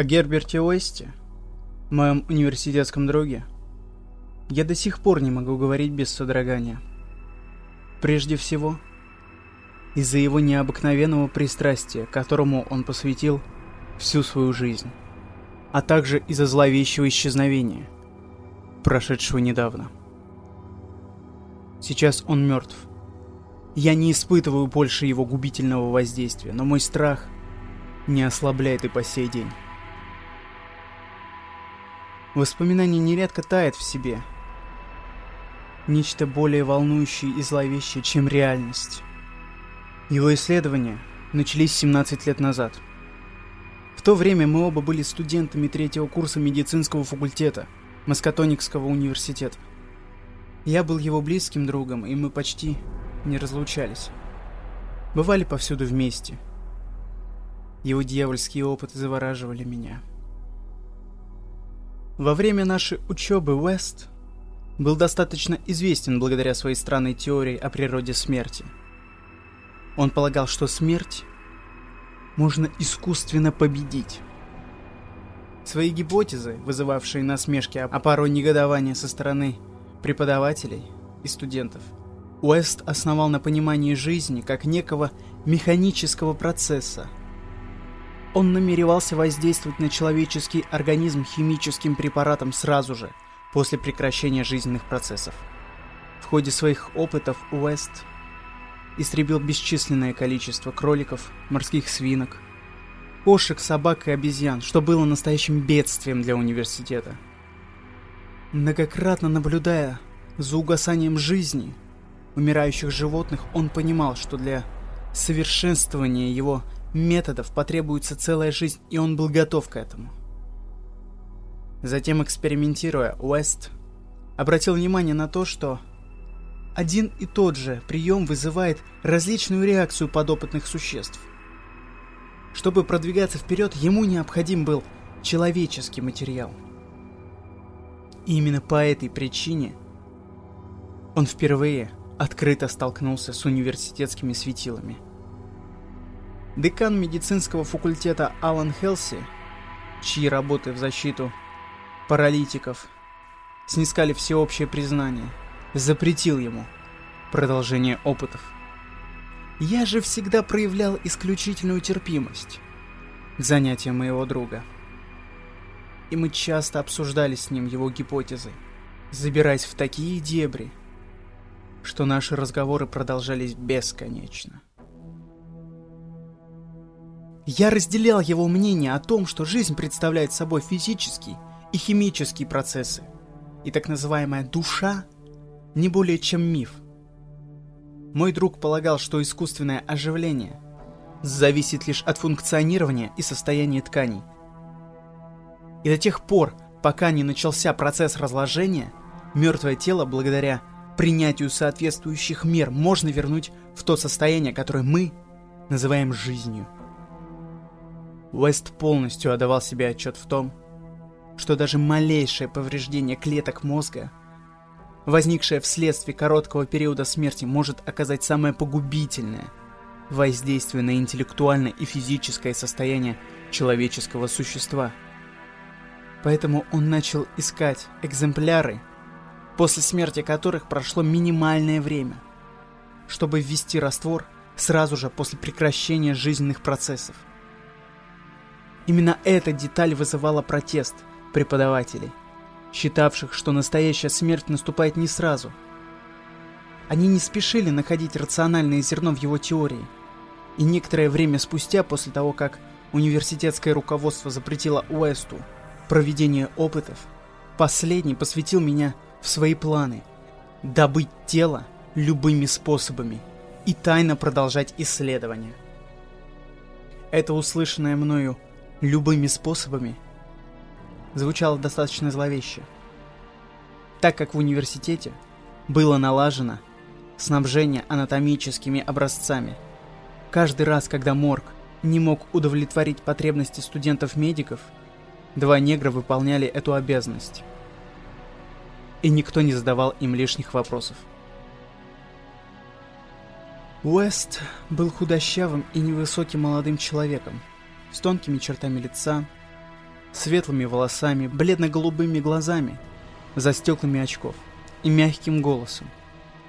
О Герберте Уэсте, моем университетском друге, я до сих пор не могу говорить без содрогания. Прежде всего, из-за его необыкновенного пристрастия, которому он посвятил всю свою жизнь, а также из-за зловещего исчезновения, прошедшего недавно. Сейчас он мертв. Я не испытываю больше его губительного воздействия, но мой страх не ослабляет и по сей день. Воспоминание нередко тает в себе. Нечто более волнующее и зловещее, чем реальность. Его исследования начались 17 лет назад. В то время мы оба были студентами третьего курса медицинского факультета Маскатоникского университета. Я был его близким другом, и мы почти не разлучались. Бывали повсюду вместе. Его дьявольские опыты завораживали меня. Во время нашей учебы Уэст был достаточно известен благодаря своей странной теории о природе смерти. Он полагал, что смерть можно искусственно победить. Свои гипотезы, вызывавшие насмешки, а порой негодование со стороны преподавателей и студентов, Уэст основал на понимании жизни как некого механического процесса – он намеревался воздействовать на человеческий организм химическим препаратом сразу же, после прекращения жизненных процессов. В ходе своих опытов Уэст истребил бесчисленное количество кроликов, морских свинок, кошек, собак и обезьян, что было настоящим бедствием для университета. Многократно наблюдая за угасанием жизни умирающих животных, он понимал, что для совершенствования его методов потребуется целая жизнь, и он был готов к этому. Затем, экспериментируя, Уэст обратил внимание на то, что один и тот же прием вызывает различную реакцию подопытных существ. Чтобы продвигаться вперед, ему необходим был человеческий материал. И именно по этой причине он впервые открыто столкнулся с университетскими светилами – Декан медицинского факультета Алан Хелси, чьи работы в защиту паралитиков снискали всеобщее признание, запретил ему продолжение опытов. Я же всегда проявлял исключительную терпимость к занятиям моего друга. И мы часто обсуждали с ним его гипотезы, забираясь в такие дебри, что наши разговоры продолжались бесконечно. Я разделял его мнение о том, что жизнь представляет собой физические и химические процессы, и так называемая душа не более чем миф. Мой друг полагал, что искусственное оживление зависит лишь от функционирования и состояния тканей. И до тех пор, пока не начался процесс разложения, мертвое тело, благодаря принятию соответствующих мер, можно вернуть в то состояние, которое мы называем жизнью. Уэст полностью отдавал себе отчет в том, что даже малейшее повреждение клеток мозга, возникшее вследствие короткого периода смерти, может оказать самое погубительное воздействие на интеллектуальное и физическое состояние человеческого существа. Поэтому он начал искать экземпляры, после смерти которых прошло минимальное время, чтобы ввести раствор сразу же после прекращения жизненных процессов. Именно эта деталь вызывала протест преподавателей, считавших, что настоящая смерть наступает не сразу. Они не спешили находить рациональное зерно в его теории. И некоторое время спустя, после того, как университетское руководство запретило Уэсту проведение опытов, последний посвятил меня в свои планы добыть тело любыми способами и тайно продолжать исследования. Это услышанное мною любыми способами звучало достаточно зловеще. Так как в университете было налажено снабжение анатомическими образцами, каждый раз, когда морг не мог удовлетворить потребности студентов-медиков, два негра выполняли эту обязанность. И никто не задавал им лишних вопросов. Уэст был худощавым и невысоким молодым человеком, с тонкими чертами лица, светлыми волосами, бледно-голубыми глазами, за стеклами очков и мягким голосом.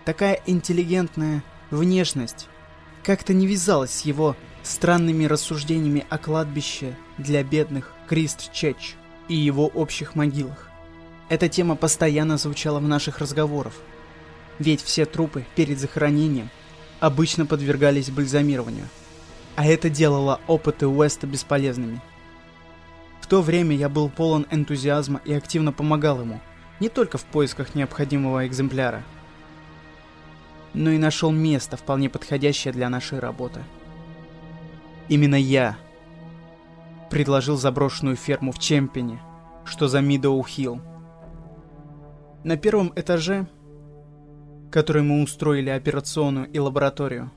Такая интеллигентная внешность как-то не вязалась с его странными рассуждениями о кладбище для бедных Крист Чеч и его общих могилах. Эта тема постоянно звучала в наших разговорах, ведь все трупы перед захоронением обычно подвергались бальзамированию, а это делало опыты Уэста бесполезными. В то время я был полон энтузиазма и активно помогал ему, не только в поисках необходимого экземпляра, но и нашел место, вполне подходящее для нашей работы. Именно я предложил заброшенную ферму в Чемпине, что за Мидоу-Хилл. На первом этаже, который мы устроили операционную и лабораторию,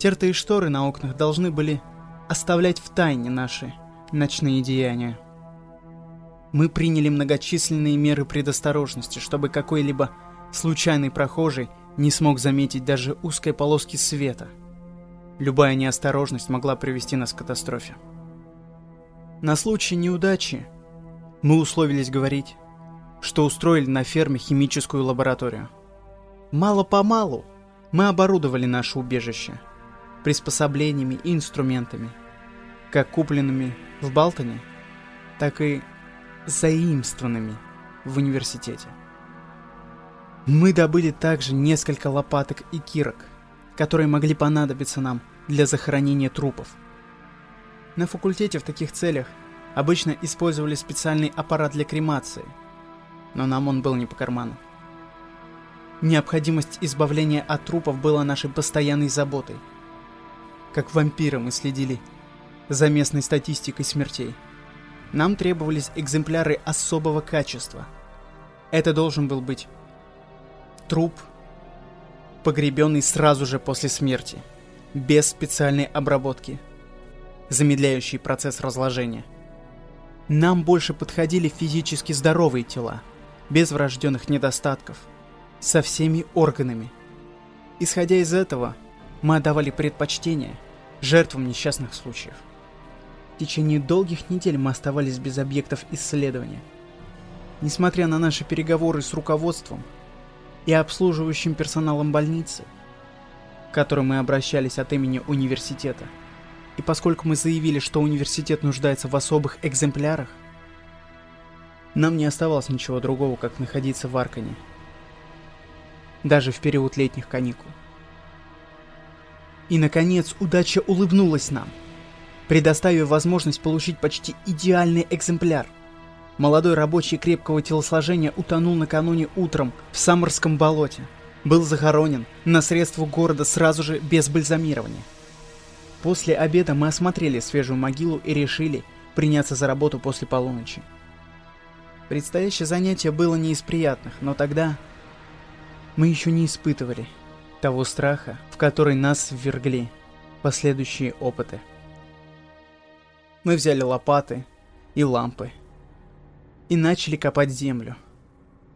тертые шторы на окнах должны были оставлять в тайне наши ночные деяния. Мы приняли многочисленные меры предосторожности, чтобы какой-либо случайный прохожий не смог заметить даже узкой полоски света. Любая неосторожность могла привести нас к катастрофе. На случай неудачи мы условились говорить, что устроили на ферме химическую лабораторию. Мало-помалу мы оборудовали наше убежище приспособлениями и инструментами, как купленными в Балтоне, так и заимствованными в университете. Мы добыли также несколько лопаток и кирок, которые могли понадобиться нам для захоронения трупов – на факультете в таких целях обычно использовали специальный аппарат для кремации, но нам он был не по карману. Необходимость избавления от трупов была нашей постоянной заботой. Как вампиры мы следили за местной статистикой смертей. Нам требовались экземпляры особого качества. Это должен был быть труп, погребенный сразу же после смерти, без специальной обработки – замедляющие процесс разложения. Нам больше подходили физически здоровые тела, без врожденных недостатков, со всеми органами. Исходя из этого, мы отдавали предпочтение жертвам несчастных случаев. В течение долгих недель мы оставались без объектов исследования. Несмотря на наши переговоры с руководством и обслуживающим персоналом больницы, к которым мы обращались от имени университета – и поскольку мы заявили, что университет нуждается в особых экземплярах, нам не оставалось ничего другого, как находиться в Аркане. Даже в период летних каникул. И, наконец, удача улыбнулась нам, предоставив возможность получить почти идеальный экземпляр. Молодой рабочий крепкого телосложения утонул накануне утром в Самарском болоте. Был захоронен на средства города сразу же без бальзамирования. После обеда мы осмотрели свежую могилу и решили приняться за работу после полуночи. Предстоящее занятие было не из приятных, но тогда мы еще не испытывали того страха, в который нас ввергли последующие опыты. Мы взяли лопаты и лампы и начали копать землю.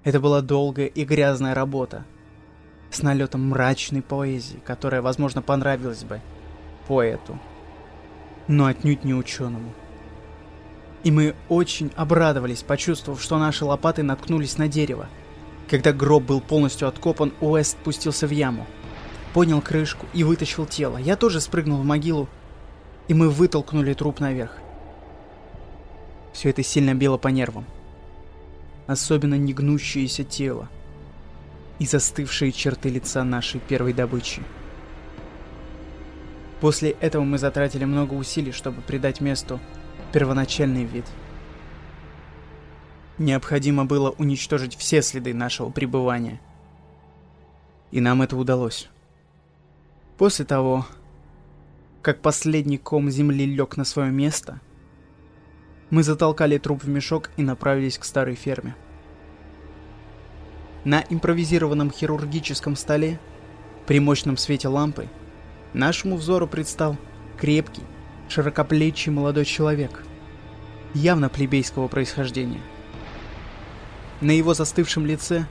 Это была долгая и грязная работа, с налетом мрачной поэзии, которая, возможно, понравилась бы поэту, но отнюдь не ученому. И мы очень обрадовались, почувствовав, что наши лопаты наткнулись на дерево. Когда гроб был полностью откопан, Уэст спустился в яму. Понял крышку и вытащил тело. Я тоже спрыгнул в могилу, и мы вытолкнули труп наверх. Все это сильно било по нервам. Особенно негнущееся тело и застывшие черты лица нашей первой добычи. После этого мы затратили много усилий, чтобы придать месту первоначальный вид. Необходимо было уничтожить все следы нашего пребывания. И нам это удалось. После того, как последний ком земли лег на свое место, мы затолкали труп в мешок и направились к старой ферме. На импровизированном хирургическом столе, при мощном свете лампы, Нашему взору предстал крепкий, широкоплечий молодой человек, явно плебейского происхождения. На его застывшем лице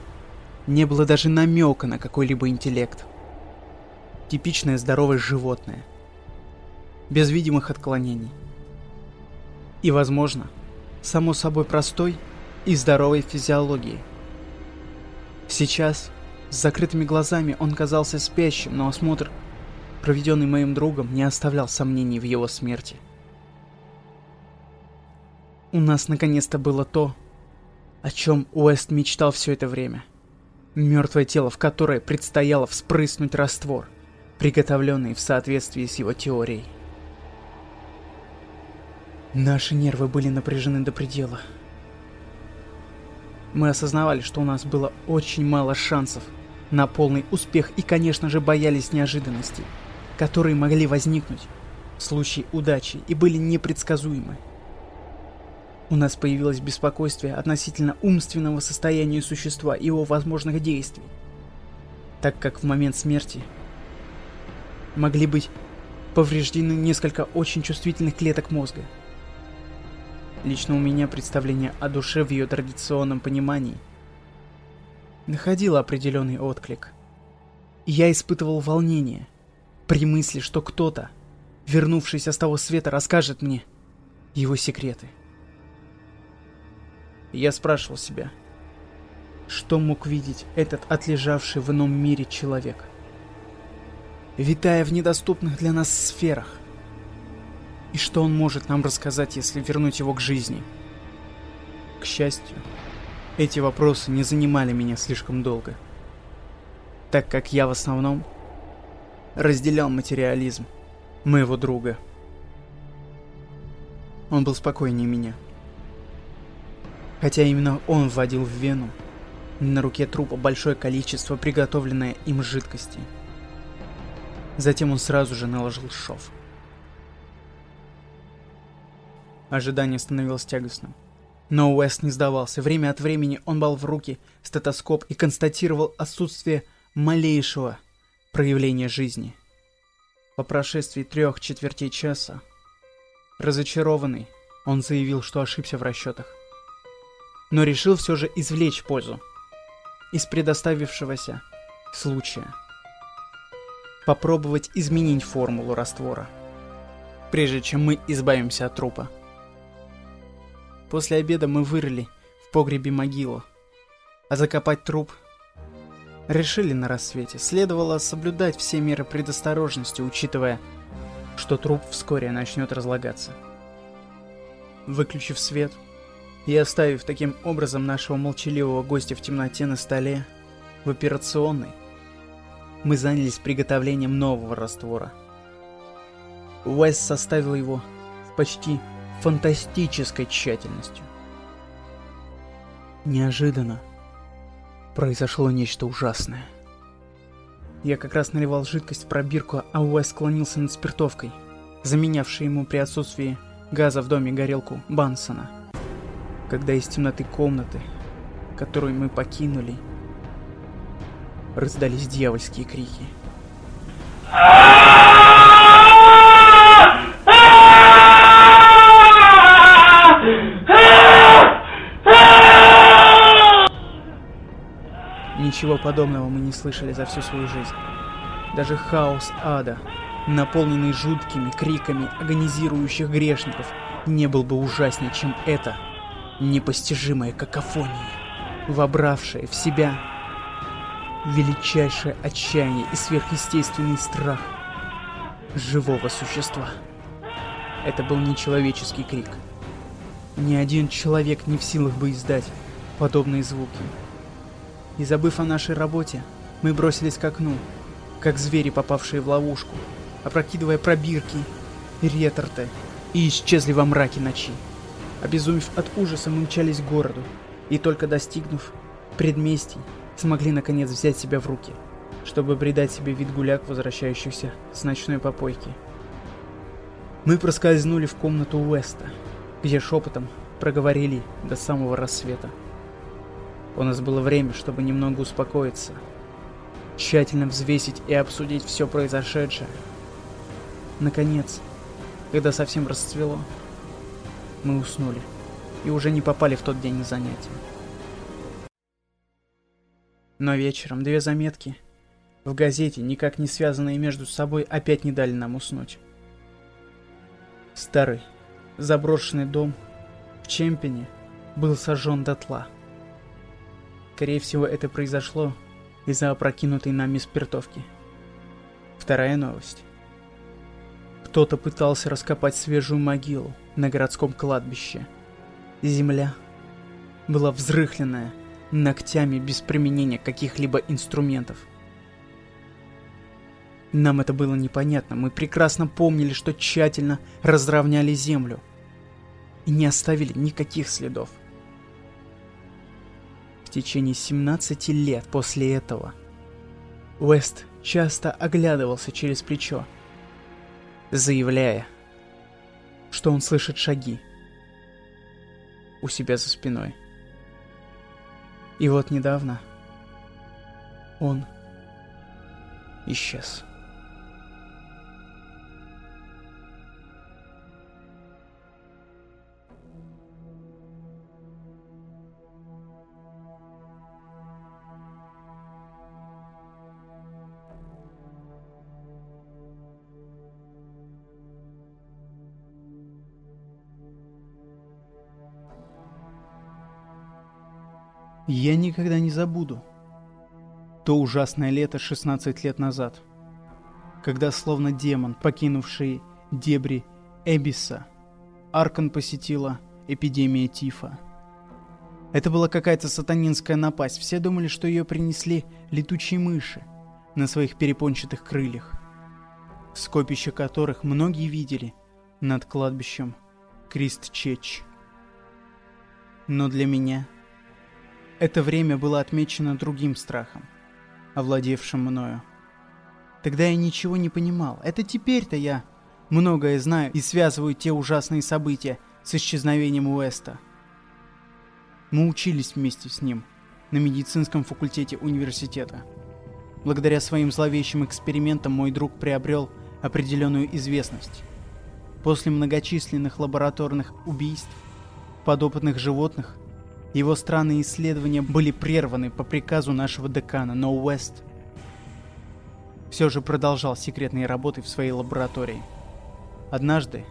не было даже намека на какой-либо интеллект. Типичное здоровое животное, без видимых отклонений. И, возможно, само собой простой и здоровой физиологии. Сейчас, с закрытыми глазами, он казался спящим, но осмотр, проведенный моим другом, не оставлял сомнений в его смерти. У нас наконец-то было то, о чем Уэст мечтал все это время. Мертвое тело, в которое предстояло вспрыснуть раствор, приготовленный в соответствии с его теорией. Наши нервы были напряжены до предела. Мы осознавали, что у нас было очень мало шансов на полный успех и, конечно же, боялись неожиданностей, которые могли возникнуть в случае удачи и были непредсказуемы. У нас появилось беспокойство относительно умственного состояния существа и его возможных действий, так как в момент смерти могли быть повреждены несколько очень чувствительных клеток мозга. Лично у меня представление о душе в ее традиционном понимании находило определенный отклик. Я испытывал волнение при мысли, что кто-то, вернувшийся с того света, расскажет мне его секреты. Я спрашивал себя, что мог видеть этот отлежавший в ином мире человек, витая в недоступных для нас сферах, и что он может нам рассказать, если вернуть его к жизни. К счастью, эти вопросы не занимали меня слишком долго, так как я в основном разделял материализм моего друга. Он был спокойнее меня. Хотя именно он вводил в вену на руке трупа большое количество приготовленной им жидкости. Затем он сразу же наложил шов. Ожидание становилось тягостным. Но Уэст не сдавался. Время от времени он брал в руки стетоскоп и констатировал отсутствие малейшего проявления жизни. По прошествии трех четвертей часа, разочарованный, он заявил, что ошибся в расчетах но решил все же извлечь пользу из предоставившегося случая. Попробовать изменить формулу раствора, прежде чем мы избавимся от трупа. После обеда мы вырыли в погребе могилу, а закопать труп решили на рассвете. Следовало соблюдать все меры предосторожности, учитывая, что труп вскоре начнет разлагаться. Выключив свет, и оставив таким образом нашего молчаливого гостя в темноте на столе, в операционной, мы занялись приготовлением нового раствора. Уэс составил его с почти фантастической тщательностью. Неожиданно произошло нечто ужасное. Я как раз наливал жидкость в пробирку, а Уэс склонился над спиртовкой, заменявшей ему при отсутствии газа в доме горелку Бансона – когда из темноты комнаты, которую мы покинули, раздались дьявольские крики. Ничего подобного мы не слышали за всю свою жизнь. Даже хаос ада, наполненный жуткими криками агонизирующих грешников, не был бы ужаснее, чем это — непостижимая какофония, вобравшая в себя величайшее отчаяние и сверхъестественный страх живого существа. Это был нечеловеческий крик. Ни один человек не в силах бы издать подобные звуки. И забыв о нашей работе, мы бросились к окну, как звери, попавшие в ловушку, опрокидывая пробирки реторты, и исчезли во мраке ночи. Обезумев от ужаса, мчались к городу, и только достигнув предместий, смогли наконец взять себя в руки, чтобы придать себе вид гуляк, возвращающихся с ночной попойки. Мы проскользнули в комнату Уэста, где шепотом проговорили до самого рассвета. У нас было время, чтобы немного успокоиться, тщательно взвесить и обсудить все произошедшее. Наконец, когда совсем расцвело, мы уснули и уже не попали в тот день на занятия. Но вечером две заметки в газете, никак не связанные между собой, опять не дали нам уснуть. Старый, заброшенный дом в Чемпине был сожжен дотла. Скорее всего, это произошло из-за опрокинутой нами спиртовки. Вторая новость. Кто-то пытался раскопать свежую могилу на городском кладбище. Земля была взрыхленная ногтями без применения каких-либо инструментов. Нам это было непонятно, мы прекрасно помнили, что тщательно разровняли землю и не оставили никаких следов. В течение 17 лет после этого Уэст часто оглядывался через плечо, заявляя, что он слышит шаги у себя за спиной. И вот недавно он исчез. Я никогда не забуду то ужасное лето 16 лет назад, когда словно демон, покинувший дебри Эбиса, Аркан посетила эпидемия тифа. Это была какая-то сатанинская напасть. Все думали, что ее принесли летучие мыши на своих перепончатых крыльях, скопище которых многие видели над кладбищем Крист-Чеч. Но для меня это время было отмечено другим страхом, овладевшим мною. Тогда я ничего не понимал. Это теперь-то я многое знаю и связываю те ужасные события с исчезновением Уэста. Мы учились вместе с ним на медицинском факультете университета. Благодаря своим зловещим экспериментам мой друг приобрел определенную известность. После многочисленных лабораторных убийств подопытных животных его странные исследования были прерваны по приказу нашего декана, но Уэст все же продолжал секретные работы в своей лаборатории. Однажды,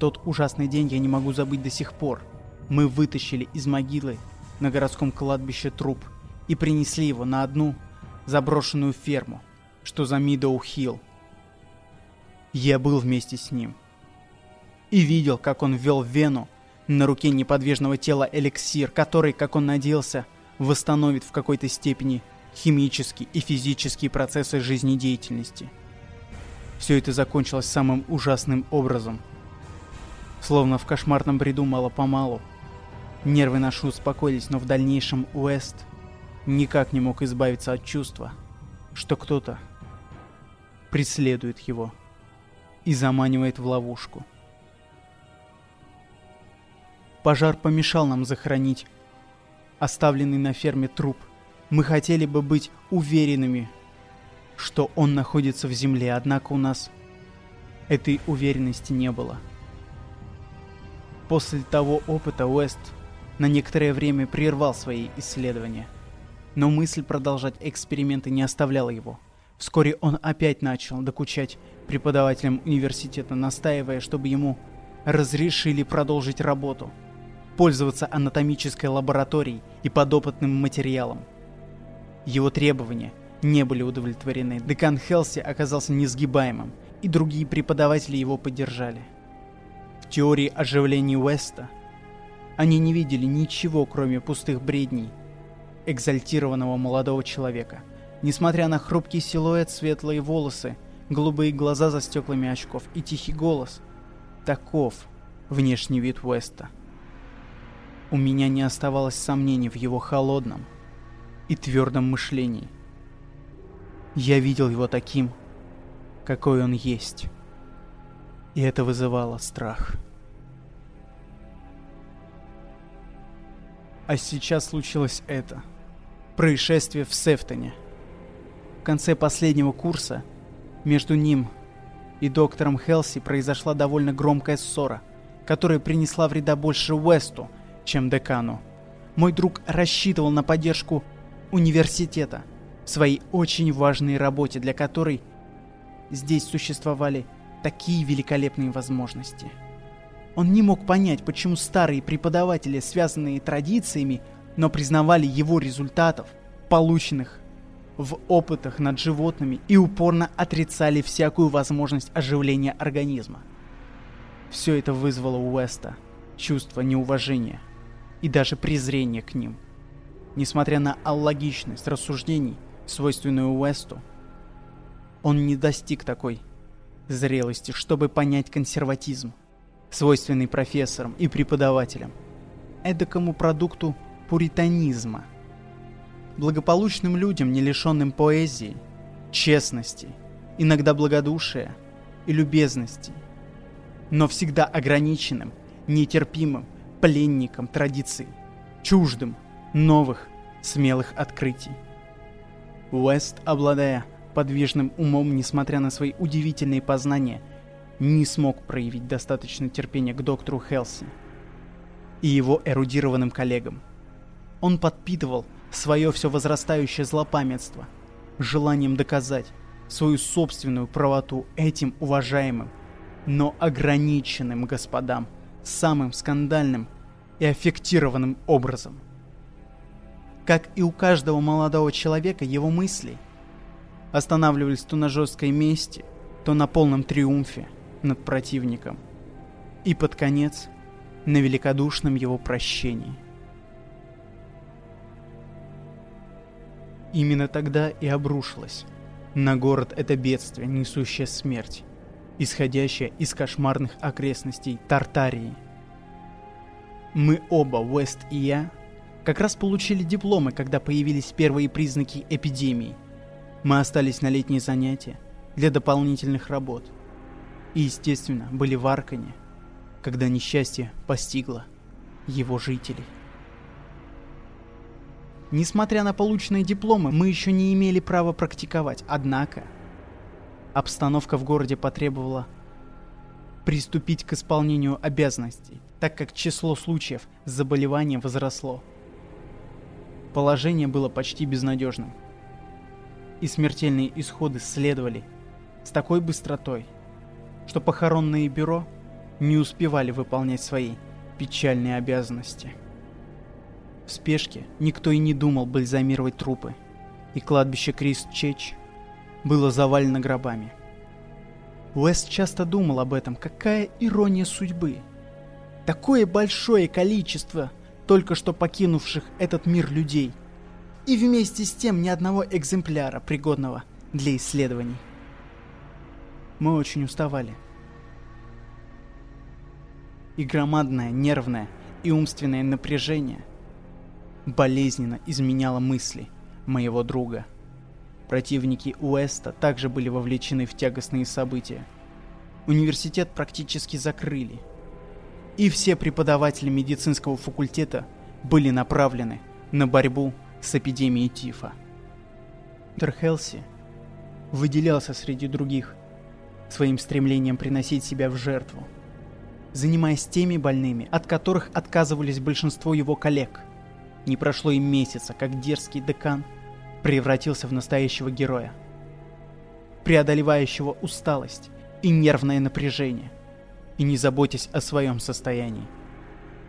тот ужасный день я не могу забыть до сих пор, мы вытащили из могилы на городском кладбище труп и принесли его на одну заброшенную ферму, что за Мидоу-Хилл. Я был вместе с ним и видел, как он ввел вену на руке неподвижного тела эликсир, который, как он надеялся, восстановит в какой-то степени химические и физические процессы жизнедеятельности. Все это закончилось самым ужасным образом. Словно в кошмарном бреду мало-помалу. Нервы наши успокоились, но в дальнейшем Уэст никак не мог избавиться от чувства, что кто-то преследует его и заманивает в ловушку. Пожар помешал нам захоронить оставленный на ферме труп. Мы хотели бы быть уверенными, что он находится в земле, однако у нас этой уверенности не было. После того опыта Уэст на некоторое время прервал свои исследования, но мысль продолжать эксперименты не оставляла его. Вскоре он опять начал докучать преподавателям университета, настаивая, чтобы ему разрешили продолжить работу – пользоваться анатомической лабораторией и подопытным материалом. Его требования не были удовлетворены. Декан Хелси оказался несгибаемым, и другие преподаватели его поддержали. В теории оживления Уэста они не видели ничего, кроме пустых бредней экзальтированного молодого человека. Несмотря на хрупкий силуэт, светлые волосы, голубые глаза за стеклами очков и тихий голос, таков внешний вид Уэста – у меня не оставалось сомнений в его холодном и твердом мышлении. Я видел его таким, какой он есть. И это вызывало страх. А сейчас случилось это. Происшествие в Сефтоне. В конце последнего курса между ним и доктором Хелси произошла довольно громкая ссора, которая принесла вреда больше Уэсту, чем декану. Мой друг рассчитывал на поддержку университета в своей очень важной работе, для которой здесь существовали такие великолепные возможности. Он не мог понять, почему старые преподаватели, связанные традициями, но признавали его результатов, полученных в опытах над животными и упорно отрицали всякую возможность оживления организма. Все это вызвало у Уэста чувство неуважения и даже презрения к ним. Несмотря на аллогичность рассуждений, свойственную Уэсту, он не достиг такой зрелости, чтобы понять консерватизм, свойственный профессорам и преподавателям, эдакому продукту пуританизма. Благополучным людям, не лишенным поэзии, честности, иногда благодушия и любезности, но всегда ограниченным, нетерпимым пленником традиций, чуждым новых смелых открытий. Уэст, обладая подвижным умом, несмотря на свои удивительные познания, не смог проявить достаточно терпения к доктору Хелси и его эрудированным коллегам. Он подпитывал свое все возрастающее злопамятство, желанием доказать свою собственную правоту этим уважаемым, но ограниченным господам самым скандальным и аффектированным образом. Как и у каждого молодого человека, его мысли останавливались то на жесткой мести, то на полном триумфе над противником. И под конец на великодушном его прощении – Именно тогда и обрушилось на город это бедствие, несущее смерть, исходящее из кошмарных окрестностей Тартарии. Мы оба, Уэст и я, как раз получили дипломы, когда появились первые признаки эпидемии. Мы остались на летние занятия для дополнительных работ. И, естественно, были в Аркане, когда несчастье постигло его жителей. Несмотря на полученные дипломы, мы еще не имели права практиковать, однако обстановка в городе потребовала приступить к исполнению обязанностей, так как число случаев с заболеванием возросло. Положение было почти безнадежным. И смертельные исходы следовали с такой быстротой, что похоронные бюро не успевали выполнять свои печальные обязанности. В спешке никто и не думал бальзамировать трупы, и кладбище Крист-Чеч было завалено гробами. Уэст часто думал об этом, какая ирония судьбы. Такое большое количество только что покинувших этот мир людей, и вместе с тем ни одного экземпляра, пригодного для исследований. Мы очень уставали. И громадное нервное и умственное напряжение болезненно изменяла мысли моего друга. Противники Уэста также были вовлечены в тягостные события. Университет практически закрыли. И все преподаватели медицинского факультета были направлены на борьбу с эпидемией тифа. Терхелси выделялся среди других своим стремлением приносить себя в жертву, занимаясь теми больными, от которых отказывались большинство его коллег – не прошло и месяца, как дерзкий декан превратился в настоящего героя, преодолевающего усталость и нервное напряжение, и не заботясь о своем состоянии.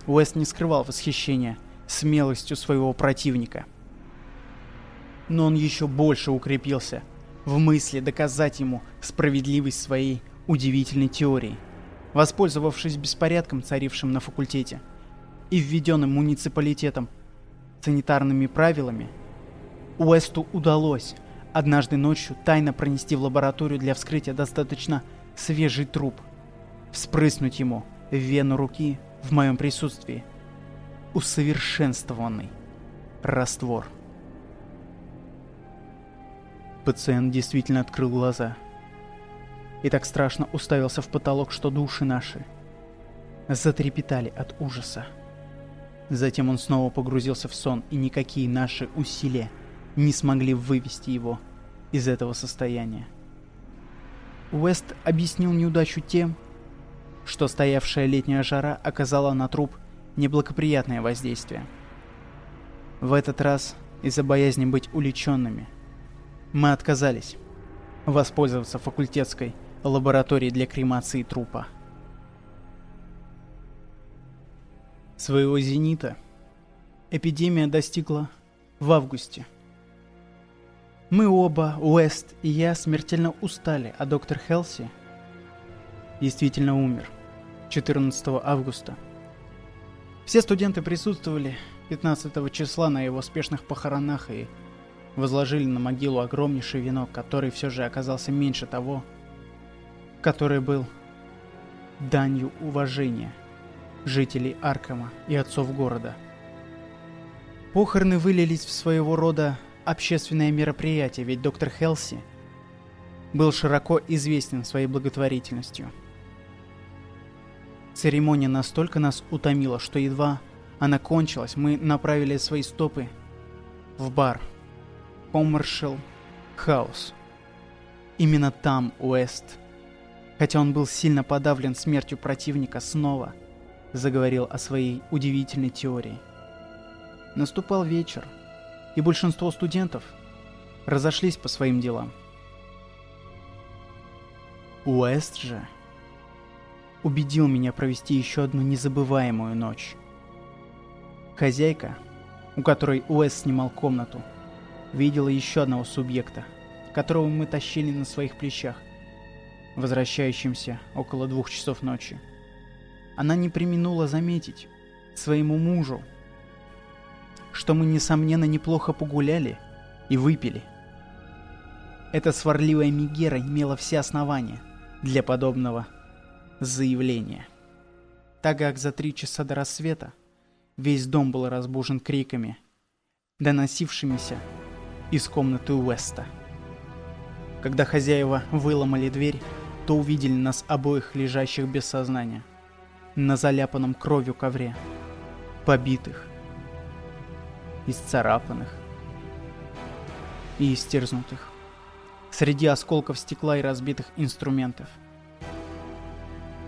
Уэст не скрывал восхищения смелостью своего противника. Но он еще больше укрепился в мысли доказать ему справедливость своей удивительной теории, воспользовавшись беспорядком, царившим на факультете, и введенным муниципалитетом санитарными правилами, Уэсту удалось однажды ночью тайно пронести в лабораторию для вскрытия достаточно свежий труп, вспрыснуть ему в вену руки в моем присутствии усовершенствованный раствор. Пациент действительно открыл глаза и так страшно уставился в потолок, что души наши затрепетали от ужаса. Затем он снова погрузился в сон, и никакие наши усилия не смогли вывести его из этого состояния. Уэст объяснил неудачу тем, что стоявшая летняя жара оказала на труп неблагоприятное воздействие. В этот раз, из-за боязни быть уличенными, мы отказались воспользоваться факультетской лабораторией для кремации трупа. Своего зенита эпидемия достигла в августе. Мы оба, Уэст и я, смертельно устали, а доктор Хелси действительно умер 14 августа. Все студенты присутствовали 15 числа на его спешных похоронах и возложили на могилу огромнейший венок, который все же оказался меньше того, который был данью уважения жителей Аркама и отцов города. Похороны вылились в своего рода общественное мероприятие, ведь доктор Хелси был широко известен своей благотворительностью. Церемония настолько нас утомила, что едва она кончилась, мы направили свои стопы в бар Commercial House. Именно там Уэст, хотя он был сильно подавлен смертью противника, снова – заговорил о своей удивительной теории. Наступал вечер, и большинство студентов разошлись по своим делам. Уэст же убедил меня провести еще одну незабываемую ночь. Хозяйка, у которой Уэст снимал комнату, видела еще одного субъекта, которого мы тащили на своих плечах, возвращающимся около двух часов ночи она не применула заметить своему мужу, что мы, несомненно, неплохо погуляли и выпили. Эта сварливая Мегера имела все основания для подобного заявления. Так как за три часа до рассвета весь дом был разбужен криками, доносившимися из комнаты Уэста. Когда хозяева выломали дверь, то увидели нас обоих лежащих без сознания на заляпанном кровью ковре. Побитых, исцарапанных и истерзнутых. Среди осколков стекла и разбитых инструментов.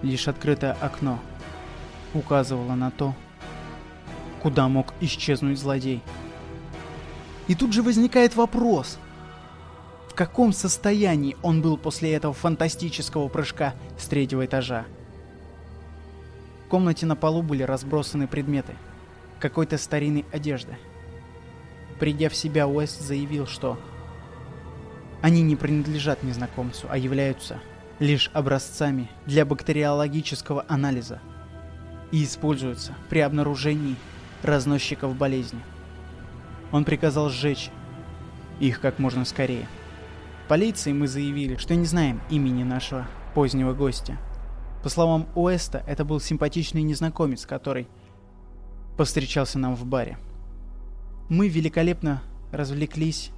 Лишь открытое окно указывало на то, куда мог исчезнуть злодей. И тут же возникает вопрос, в каком состоянии он был после этого фантастического прыжка с третьего этажа комнате на полу были разбросаны предметы. Какой-то старинной одежды. Придя в себя, Уэст заявил, что они не принадлежат незнакомцу, а являются лишь образцами для бактериологического анализа и используются при обнаружении разносчиков болезни. Он приказал сжечь их как можно скорее. Полиции мы заявили, что не знаем имени нашего позднего гостя – по словам Уэста, это был симпатичный незнакомец, который повстречался нам в баре. Мы великолепно развлеклись,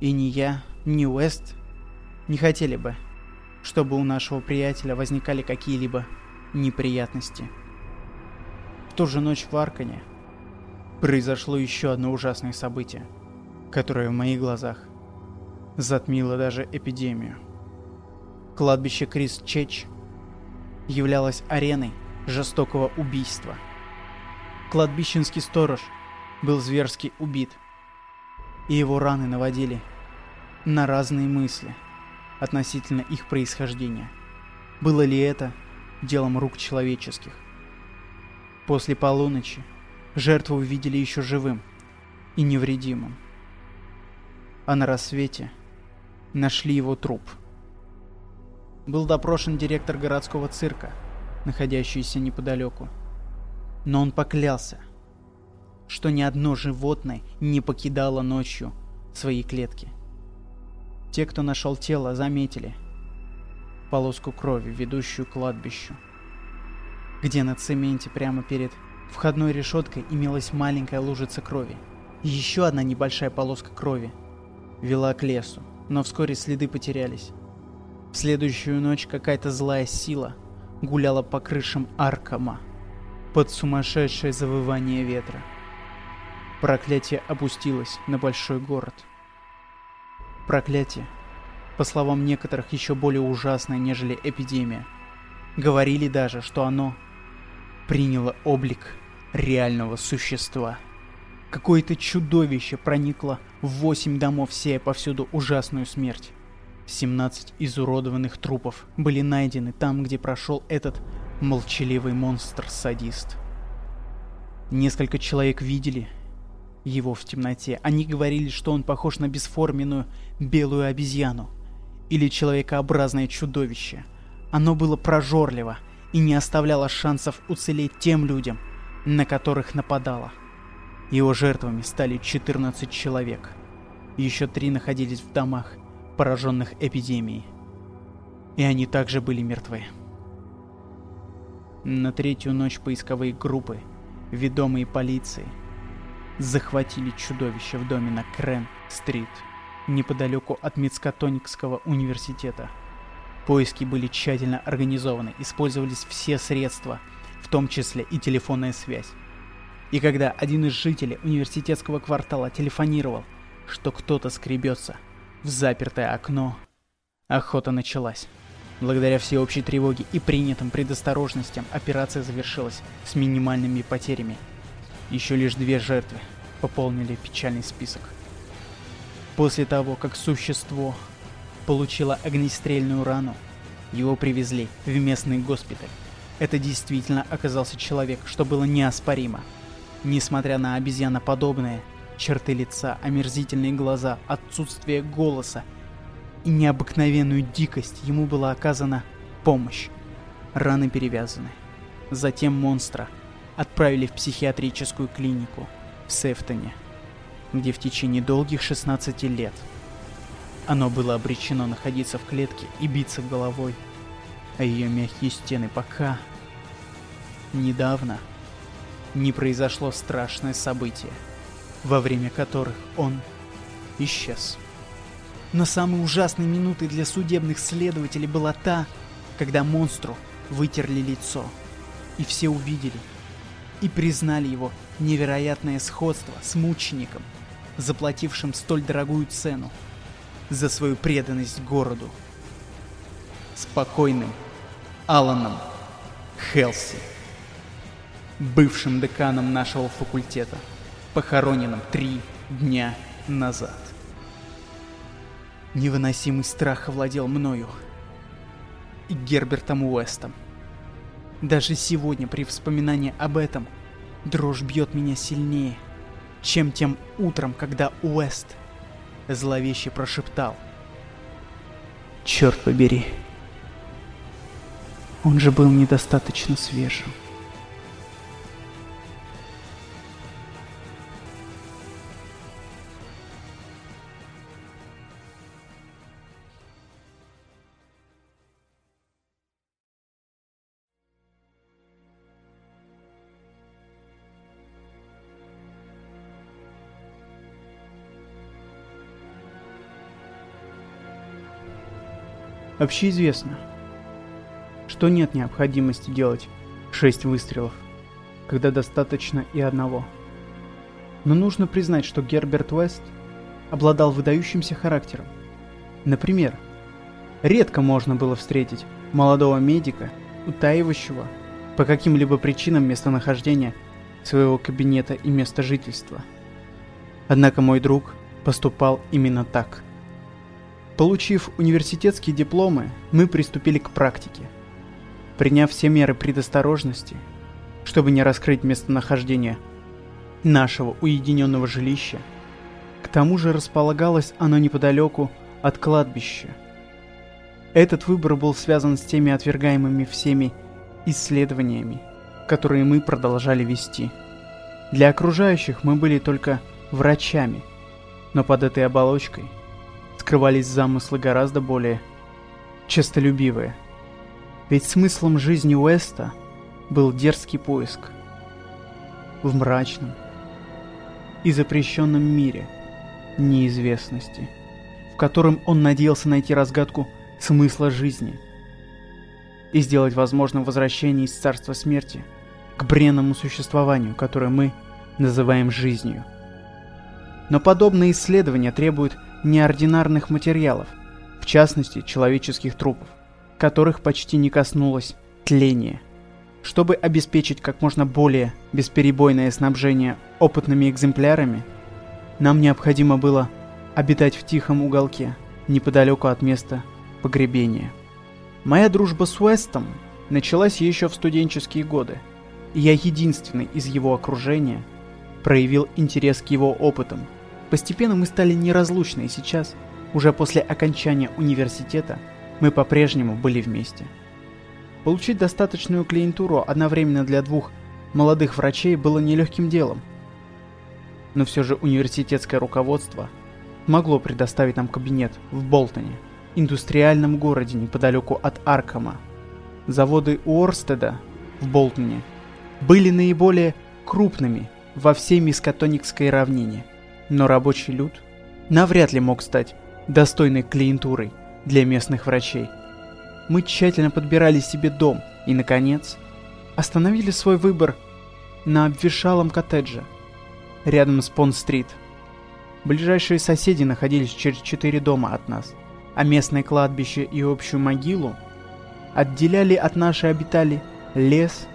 и ни я, ни Уэст не хотели бы, чтобы у нашего приятеля возникали какие-либо неприятности. В ту же ночь в Аркане произошло еще одно ужасное событие, которое в моих глазах затмило даже эпидемию. Кладбище Крис Чеч – являлась ареной жестокого убийства. Кладбищенский сторож был зверски убит, и его раны наводили на разные мысли относительно их происхождения. Было ли это делом рук человеческих? После полуночи жертву увидели еще живым и невредимым. А на рассвете нашли его труп – был допрошен директор городского цирка, находящийся неподалеку. Но он поклялся, что ни одно животное не покидало ночью свои клетки. Те, кто нашел тело, заметили полоску крови, ведущую к кладбищу, где на цементе прямо перед входной решеткой имелась маленькая лужица крови. еще одна небольшая полоска крови вела к лесу, но вскоре следы потерялись. В следующую ночь какая-то злая сила гуляла по крышам Аркама под сумасшедшее завывание ветра. Проклятие опустилось на большой город. Проклятие, по словам некоторых, еще более ужасное, нежели эпидемия. Говорили даже, что оно приняло облик реального существа. Какое-то чудовище проникло в восемь домов, сея повсюду ужасную смерть. 17 изуродованных трупов были найдены там, где прошел этот молчаливый монстр-садист. Несколько человек видели его в темноте. Они говорили, что он похож на бесформенную белую обезьяну или человекообразное чудовище. Оно было прожорливо и не оставляло шансов уцелеть тем людям, на которых нападало. Его жертвами стали 14 человек. Еще три находились в домах, пораженных эпидемией. И они также были мертвы. На третью ночь поисковые группы, ведомые полицией, захватили чудовище в доме на Крен-стрит, неподалеку от Мицкотоникского университета. Поиски были тщательно организованы, использовались все средства, в том числе и телефонная связь. И когда один из жителей университетского квартала телефонировал, что кто-то скребется в запертое окно, охота началась. Благодаря всеобщей тревоге и принятым предосторожностям операция завершилась с минимальными потерями. Еще лишь две жертвы пополнили печальный список. После того, как существо получило огнестрельную рану, его привезли в местный госпиталь. Это действительно оказался человек, что было неоспоримо. Несмотря на обезьяноподобные черты лица, омерзительные глаза, отсутствие голоса и необыкновенную дикость ему была оказана помощь. Раны перевязаны. Затем монстра отправили в психиатрическую клинику в Сефтоне, где в течение долгих 16 лет оно было обречено находиться в клетке и биться головой, а ее мягкие стены пока недавно не произошло страшное событие, во время которых он исчез. Но самой ужасной минутой для судебных следователей была та, когда монстру вытерли лицо. И все увидели и признали его невероятное сходство с мучеником, заплатившим столь дорогую цену за свою преданность городу. Спокойным Аланом Хелси, бывшим деканом нашего факультета, похороненным три дня назад. Невыносимый страх овладел мною и Гербертом Уэстом. Даже сегодня при вспоминании об этом дрожь бьет меня сильнее, чем тем утром, когда Уэст зловеще прошептал. Черт побери. Он же был недостаточно свежим. Общеизвестно, что нет необходимости делать шесть выстрелов, когда достаточно и одного. Но нужно признать, что Герберт Уэст обладал выдающимся характером. Например, редко можно было встретить молодого медика, утаивающего по каким-либо причинам местонахождения своего кабинета и места жительства. Однако мой друг поступал именно так – Получив университетские дипломы, мы приступили к практике. Приняв все меры предосторожности, чтобы не раскрыть местонахождение нашего уединенного жилища, к тому же располагалось оно неподалеку от кладбища. Этот выбор был связан с теми отвергаемыми всеми исследованиями, которые мы продолжали вести. Для окружающих мы были только врачами, но под этой оболочкой – скрывались замыслы гораздо более честолюбивые. Ведь смыслом жизни Уэста был дерзкий поиск в мрачном и запрещенном мире неизвестности, в котором он надеялся найти разгадку смысла жизни и сделать возможным возвращение из царства смерти к бренному существованию, которое мы называем жизнью. Но подобные исследования требуют неординарных материалов, в частности человеческих трупов, которых почти не коснулось тление. Чтобы обеспечить как можно более бесперебойное снабжение опытными экземплярами, нам необходимо было обитать в тихом уголке, неподалеку от места погребения. Моя дружба с Уэстом началась еще в студенческие годы. и я единственный из его окружения проявил интерес к его опытам. Постепенно мы стали неразлучны, и сейчас, уже после окончания университета, мы по-прежнему были вместе. Получить достаточную клиентуру одновременно для двух молодых врачей было нелегким делом. Но все же университетское руководство могло предоставить нам кабинет в Болтоне, индустриальном городе неподалеку от Аркама. Заводы Уорстеда в Болтоне были наиболее крупными во всей Мискотоникской равнине, но рабочий люд навряд ли мог стать достойной клиентурой для местных врачей. Мы тщательно подбирали себе дом и, наконец, остановили свой выбор на обветшалом коттедже рядом с Понт-стрит. Ближайшие соседи находились через четыре дома от нас, а местное кладбище и общую могилу отделяли от нашей обитали лес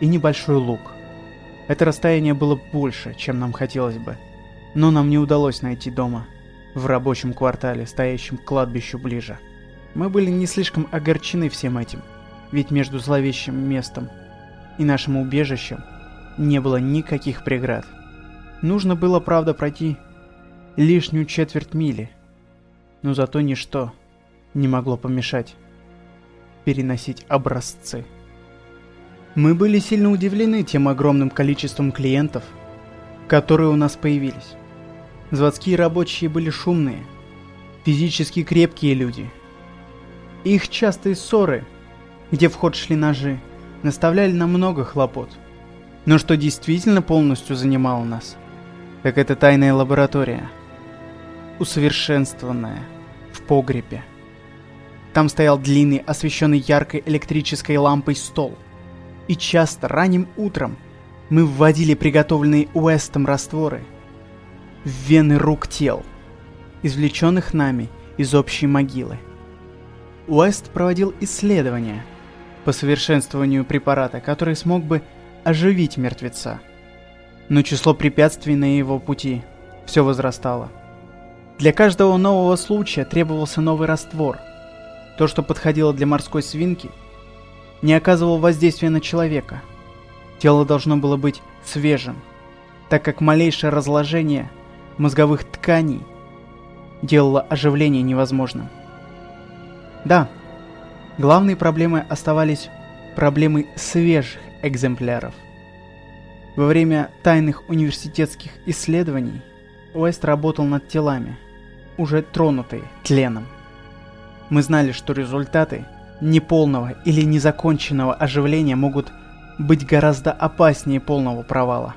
и небольшой луг. Это расстояние было больше, чем нам хотелось бы, но нам не удалось найти дома в рабочем квартале, стоящем к кладбищу ближе. Мы были не слишком огорчены всем этим, ведь между зловещим местом и нашим убежищем не было никаких преград. Нужно было, правда, пройти лишнюю четверть мили, но зато ничто не могло помешать переносить образцы. Мы были сильно удивлены тем огромным количеством клиентов, которые у нас появились. Заводские рабочие были шумные, физически крепкие люди. Их частые ссоры, где в ход шли ножи, наставляли нам много хлопот. Но что действительно полностью занимало нас, так это тайная лаборатория, усовершенствованная в погребе. Там стоял длинный, освещенный яркой электрической лампой стол – и часто ранним утром мы вводили приготовленные Уэстом растворы в вены рук тел, извлеченных нами из общей могилы. Уэст проводил исследования по совершенствованию препарата, который смог бы оживить мертвеца. Но число препятствий на его пути все возрастало. Для каждого нового случая требовался новый раствор. То, что подходило для морской свинки – не оказывал воздействия на человека. Тело должно было быть свежим, так как малейшее разложение мозговых тканей делало оживление невозможным. Да, главной проблемой оставались проблемы свежих экземпляров. Во время тайных университетских исследований Уэст работал над телами, уже тронутые тленом. Мы знали, что результаты – неполного или незаконченного оживления могут быть гораздо опаснее полного провала.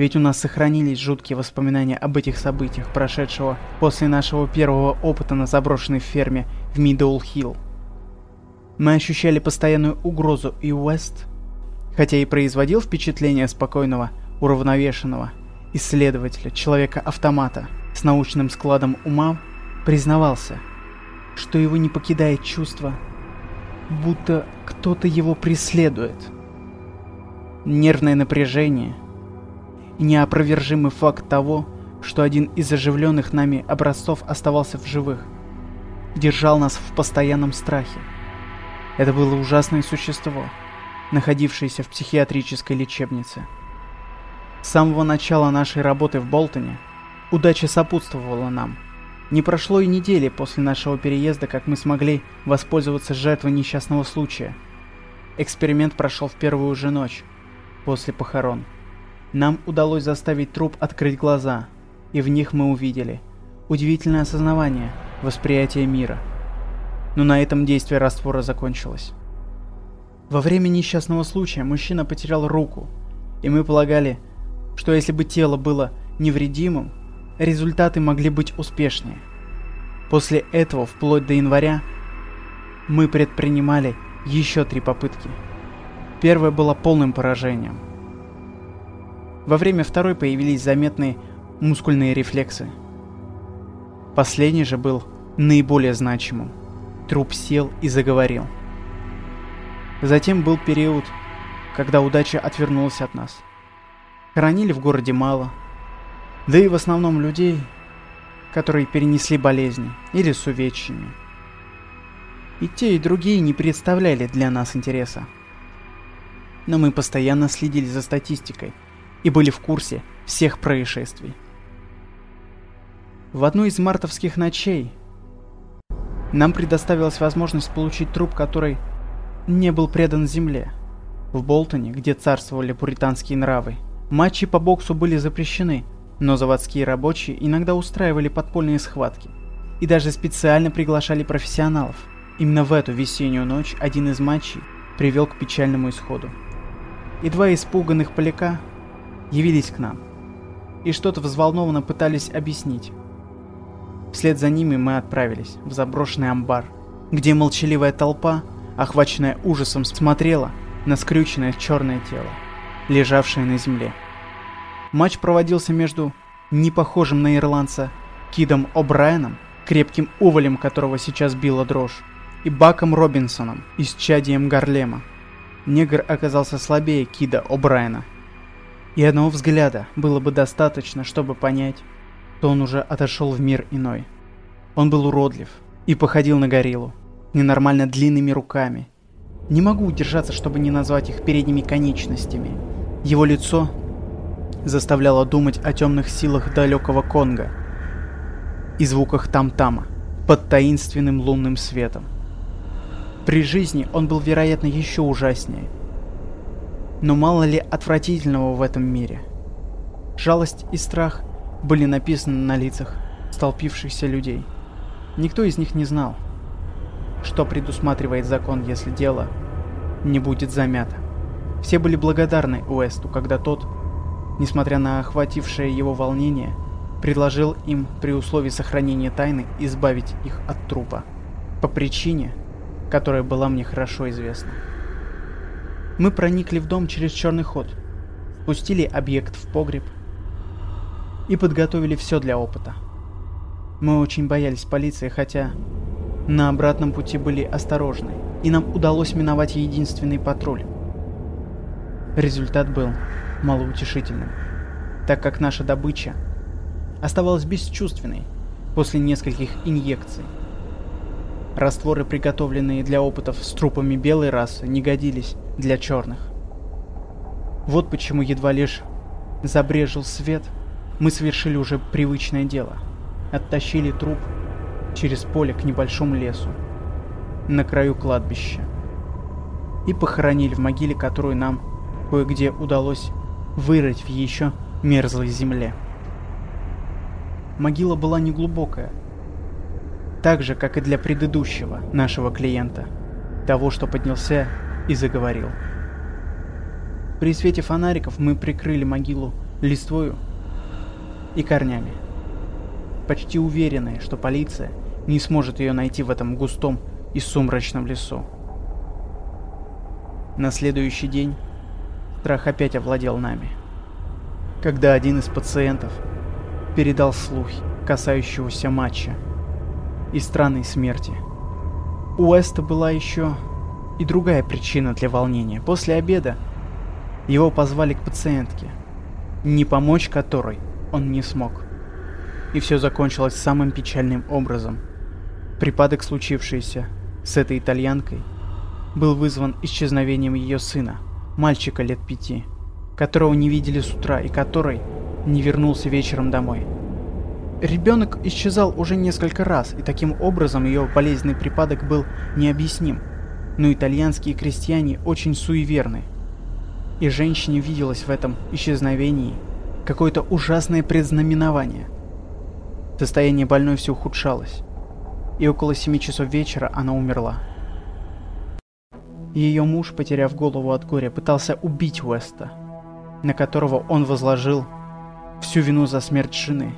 Ведь у нас сохранились жуткие воспоминания об этих событиях, прошедшего после нашего первого опыта на заброшенной ферме в Мидоу-Хилл. Мы ощущали постоянную угрозу, и Уэст, хотя и производил впечатление спокойного, уравновешенного исследователя, человека-автомата с научным складом ума, признавался, что его не покидает чувство будто кто-то его преследует. Нервное напряжение неопровержимый факт того, что один из оживленных нами образцов оставался в живых, держал нас в постоянном страхе. Это было ужасное существо, находившееся в психиатрической лечебнице. С самого начала нашей работы в Болтоне удача сопутствовала нам – не прошло и недели после нашего переезда, как мы смогли воспользоваться жертвой несчастного случая. Эксперимент прошел в первую же ночь, после похорон. Нам удалось заставить труп открыть глаза, и в них мы увидели удивительное осознавание, восприятие мира. Но на этом действие раствора закончилось. Во время несчастного случая мужчина потерял руку, и мы полагали, что если бы тело было невредимым, результаты могли быть успешнее. После этого, вплоть до января, мы предпринимали еще три попытки. Первая была полным поражением. Во время второй появились заметные мускульные рефлексы. Последний же был наиболее значимым. Труп сел и заговорил. Затем был период, когда удача отвернулась от нас. Хоронили в городе мало, да и в основном людей, которые перенесли болезни или с увечьями. И те, и другие не представляли для нас интереса. но мы постоянно следили за статистикой и были в курсе всех происшествий. В одну из мартовских ночей нам предоставилась возможность получить труп, который не был предан земле. В Болтоне, где царствовали пуританские нравы, матчи по боксу были запрещены, но заводские рабочие иногда устраивали подпольные схватки и даже специально приглашали профессионалов. Именно в эту весеннюю ночь один из матчей привел к печальному исходу. И два испуганных поляка явились к нам и что-то взволнованно пытались объяснить. Вслед за ними мы отправились в заброшенный амбар, где молчаливая толпа, охваченная ужасом, смотрела на скрюченное черное тело, лежавшее на земле. Матч проводился между непохожим на ирландца Кидом О'Брайеном, крепким уволем которого сейчас била дрожь, и Баком Робинсоном из чадием Гарлема. Негр оказался слабее Кида О'Брайена. И одного взгляда было бы достаточно, чтобы понять, что он уже отошел в мир иной. Он был уродлив и походил на гориллу, ненормально длинными руками. Не могу удержаться, чтобы не назвать их передними конечностями. Его лицо заставляло думать о темных силах далекого Конга и звуках там-тама под таинственным лунным светом. При жизни он был, вероятно, еще ужаснее. Но мало ли отвратительного в этом мире. Жалость и страх были написаны на лицах столпившихся людей. Никто из них не знал, что предусматривает закон, если дело не будет замято. Все были благодарны Уэсту, когда тот несмотря на охватившее его волнение, предложил им при условии сохранения тайны избавить их от трупа. По причине, которая была мне хорошо известна. Мы проникли в дом через черный ход, спустили объект в погреб и подготовили все для опыта. Мы очень боялись полиции, хотя на обратном пути были осторожны, и нам удалось миновать единственный патруль. Результат был малоутешительным, так как наша добыча оставалась бесчувственной после нескольких инъекций. Растворы, приготовленные для опытов с трупами белой расы, не годились для черных. Вот почему едва лишь забрежил свет, мы совершили уже привычное дело. Оттащили труп через поле к небольшому лесу, на краю кладбища, и похоронили в могиле, которую нам кое-где удалось вырыть в еще мерзлой земле. Могила была неглубокая, так же, как и для предыдущего нашего клиента, того, что поднялся и заговорил. При свете фонариков мы прикрыли могилу листвою и корнями, почти уверенные, что полиция не сможет ее найти в этом густом и сумрачном лесу. На следующий день Страх опять овладел нами. Когда один из пациентов передал слухи, касающегося матча и странной смерти. У Эста была еще и другая причина для волнения. После обеда его позвали к пациентке, не помочь которой он не смог. И все закончилось самым печальным образом. Припадок, случившийся с этой итальянкой, был вызван исчезновением ее сына – мальчика лет пяти, которого не видели с утра и который не вернулся вечером домой. Ребенок исчезал уже несколько раз, и таким образом ее болезненный припадок был необъясним. Но итальянские крестьяне очень суеверны. И женщине виделось в этом исчезновении какое-то ужасное предзнаменование. Состояние больной все ухудшалось, и около семи часов вечера она умерла. Ее муж, потеряв голову от горя, пытался убить Уэста, на которого он возложил всю вину за смерть жены.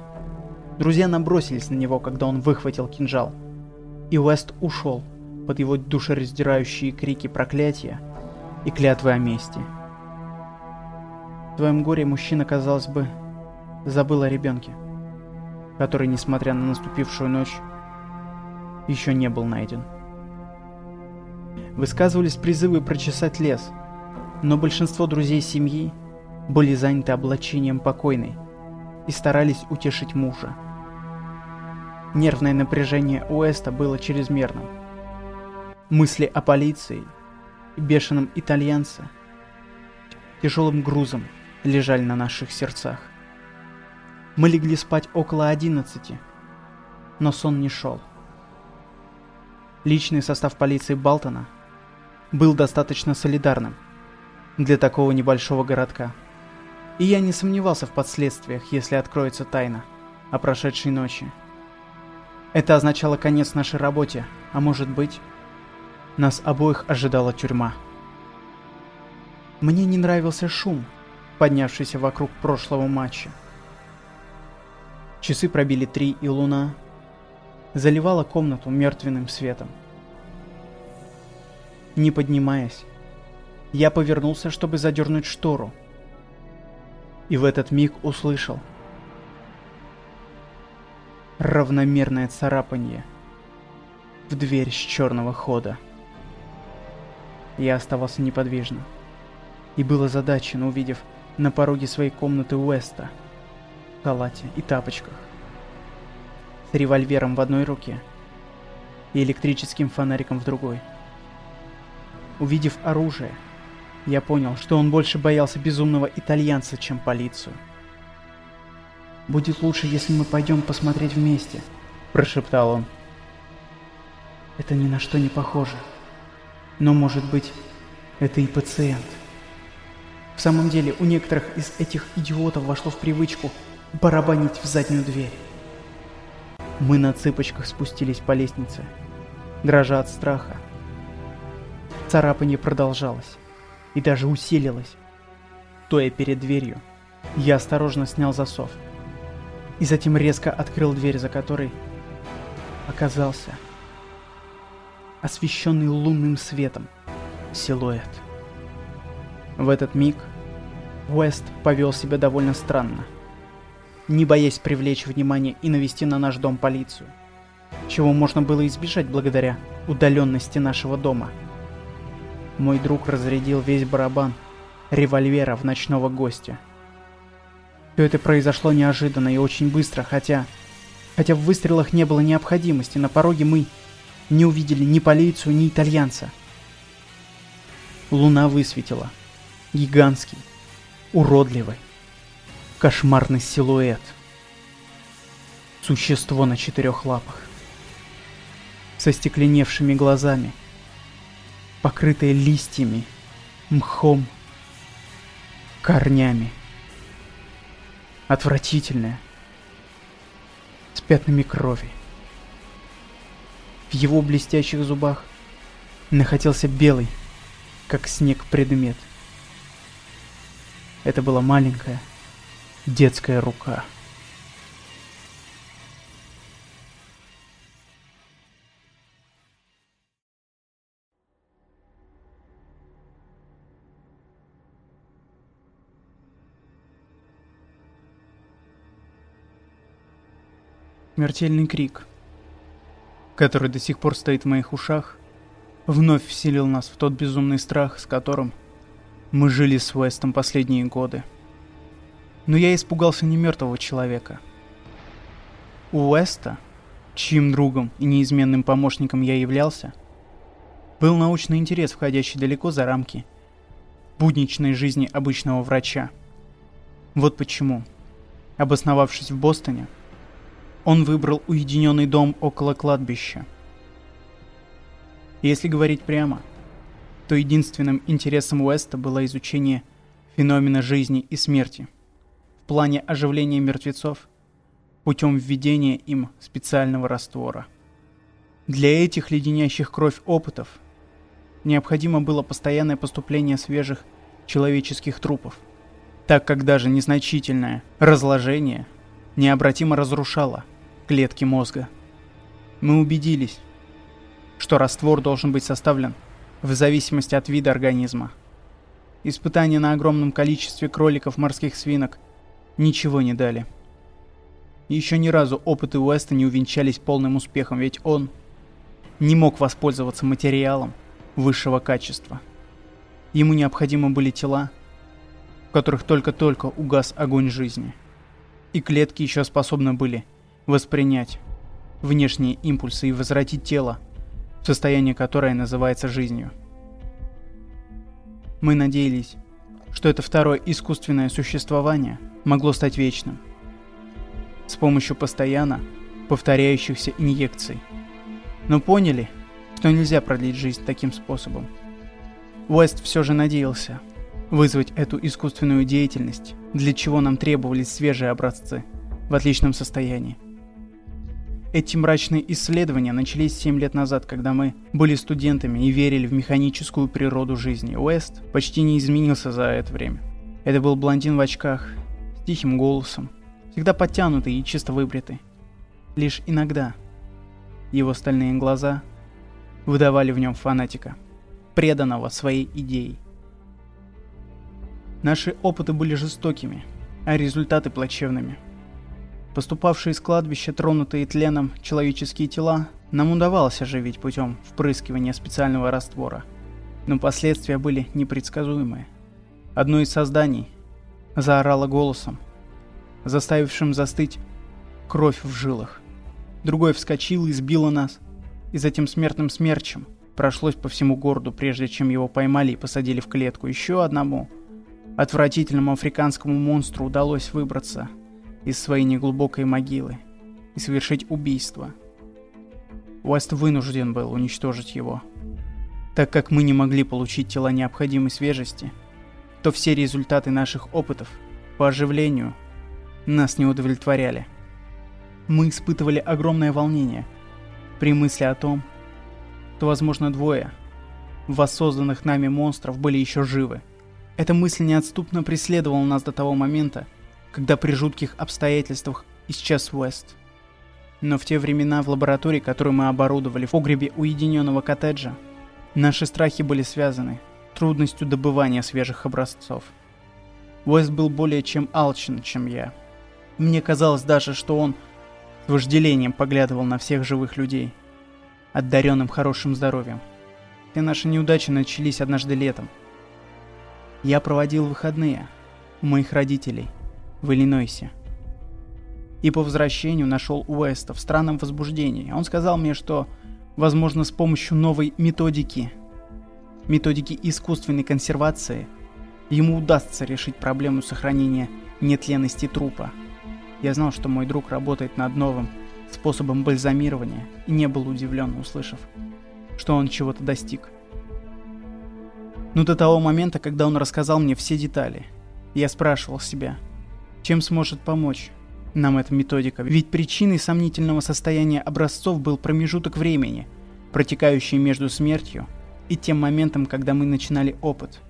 Друзья набросились на него, когда он выхватил кинжал. И Уэст ушел под его душераздирающие крики проклятия и клятвы о мести. В твоем горе мужчина, казалось бы, забыл о ребенке, который, несмотря на наступившую ночь, еще не был найден. Высказывались призывы прочесать лес, но большинство друзей семьи были заняты облачением покойной и старались утешить мужа. Нервное напряжение Уэста было чрезмерным. Мысли о полиции и бешеном итальянце тяжелым грузом лежали на наших сердцах. Мы легли спать около одиннадцати, но сон не шел. Личный состав полиции Балтона был достаточно солидарным для такого небольшого городка. И я не сомневался в последствиях, если откроется тайна о прошедшей ночи. Это означало конец нашей работе, а может быть, нас обоих ожидала тюрьма. Мне не нравился шум, поднявшийся вокруг прошлого матча. Часы пробили три, и луна заливала комнату мертвенным светом. Не поднимаясь, я повернулся, чтобы задернуть штору. И в этот миг услышал равномерное царапанье в дверь с черного хода. Я оставался неподвижно и был озадачен, увидев на пороге своей комнаты Уэста в халате и тапочках с револьвером в одной руке и электрическим фонариком в другой. Увидев оружие, я понял, что он больше боялся безумного итальянца, чем полицию. «Будет лучше, если мы пойдем посмотреть вместе», – прошептал он. «Это ни на что не похоже. Но, может быть, это и пациент». В самом деле, у некоторых из этих идиотов вошло в привычку барабанить в заднюю дверь. Мы на цыпочках спустились по лестнице, дрожа от страха. Царапанье продолжалось и даже усилилось. Стоя перед дверью, я осторожно снял засов и затем резко открыл дверь, за которой оказался освещенный лунным светом силуэт. В этот миг Уэст повел себя довольно странно, не боясь привлечь внимание и навести на наш дом полицию, чего можно было избежать благодаря удаленности нашего дома. Мой друг разрядил весь барабан револьвера в ночного гостя. Все это произошло неожиданно и очень быстро, хотя... Хотя в выстрелах не было необходимости, на пороге мы не увидели ни полицию, ни итальянца. Луна высветила — Гигантский, уродливый, кошмарный силуэт. Существо на четырех лапах. Со стекленевшими глазами, покрытое листьями, мхом, корнями. Отвратительное, с пятнами крови. В его блестящих зубах находился белый, как снег предмет — это была маленькая детская рука. Смертельный крик, который до сих пор стоит в моих ушах, вновь вселил нас в тот безумный страх, с которым мы жили с Уэстом последние годы. Но я испугался не мертвого человека. У Уэста, чьим другом и неизменным помощником я являлся, был научный интерес, входящий далеко за рамки будничной жизни обычного врача. Вот почему, обосновавшись в Бостоне, он выбрал уединенный дом около кладбища. Если говорить прямо – то единственным интересом Уэста было изучение феномена жизни и смерти в плане оживления мертвецов путем введения им специального раствора. Для этих леденящих кровь опытов необходимо было постоянное поступление свежих человеческих трупов, так как даже незначительное разложение необратимо разрушало клетки мозга. Мы убедились, что раствор должен быть составлен в зависимости от вида организма. Испытания на огромном количестве кроликов морских свинок ничего не дали. Еще ни разу опыты Уэста не увенчались полным успехом, ведь он не мог воспользоваться материалом высшего качества. Ему необходимы были тела, в которых только-только угас огонь жизни. И клетки еще способны были воспринять внешние импульсы и возвратить тело состояние которое называется жизнью. Мы надеялись, что это второе искусственное существование могло стать вечным. С помощью постоянно повторяющихся инъекций. Но поняли, что нельзя продлить жизнь таким способом. Уэст все же надеялся вызвать эту искусственную деятельность, для чего нам требовались свежие образцы в отличном состоянии. Эти мрачные исследования начались 7 лет назад, когда мы были студентами и верили в механическую природу жизни. Уэст почти не изменился за это время. Это был блондин в очках, с тихим голосом, всегда подтянутый и чисто выбритый. Лишь иногда его стальные глаза выдавали в нем фанатика, преданного своей идее. Наши опыты были жестокими, а результаты плачевными – Поступавшие из кладбища, тронутые тленом человеческие тела, нам удавалось оживить путем впрыскивания специального раствора. Но последствия были непредсказуемые. Одно из созданий заорало голосом, заставившим застыть кровь в жилах. Другое вскочило и сбило нас, и затем смертным смерчем прошлось по всему городу, прежде чем его поймали и посадили в клетку. Еще одному отвратительному африканскому монстру удалось выбраться – из своей неглубокой могилы и совершить убийство. Уэст вынужден был уничтожить его. Так как мы не могли получить тела необходимой свежести, то все результаты наших опытов по оживлению нас не удовлетворяли. Мы испытывали огромное волнение при мысли о том, что, возможно, двое воссозданных нами монстров были еще живы. Эта мысль неотступно преследовала нас до того момента, когда при жутких обстоятельствах исчез Уэст. Но в те времена в лаборатории, которую мы оборудовали в погребе уединенного коттеджа, наши страхи были связаны трудностью добывания свежих образцов. Уэст был более чем алчен, чем я. Мне казалось даже, что он с вожделением поглядывал на всех живых людей, отдаренным хорошим здоровьем. Все наши неудачи начались однажды летом. Я проводил выходные у моих родителей – в Иллинойсе. И по возвращению нашел Уэста в странном возбуждении. Он сказал мне, что, возможно, с помощью новой методики, методики искусственной консервации, ему удастся решить проблему сохранения нетленности трупа. Я знал, что мой друг работает над новым способом бальзамирования и не был удивлен, услышав, что он чего-то достиг. Но до того момента, когда он рассказал мне все детали, я спрашивал себя – чем сможет помочь нам эта методика? Ведь причиной сомнительного состояния образцов был промежуток времени, протекающий между смертью и тем моментом, когда мы начинали опыт.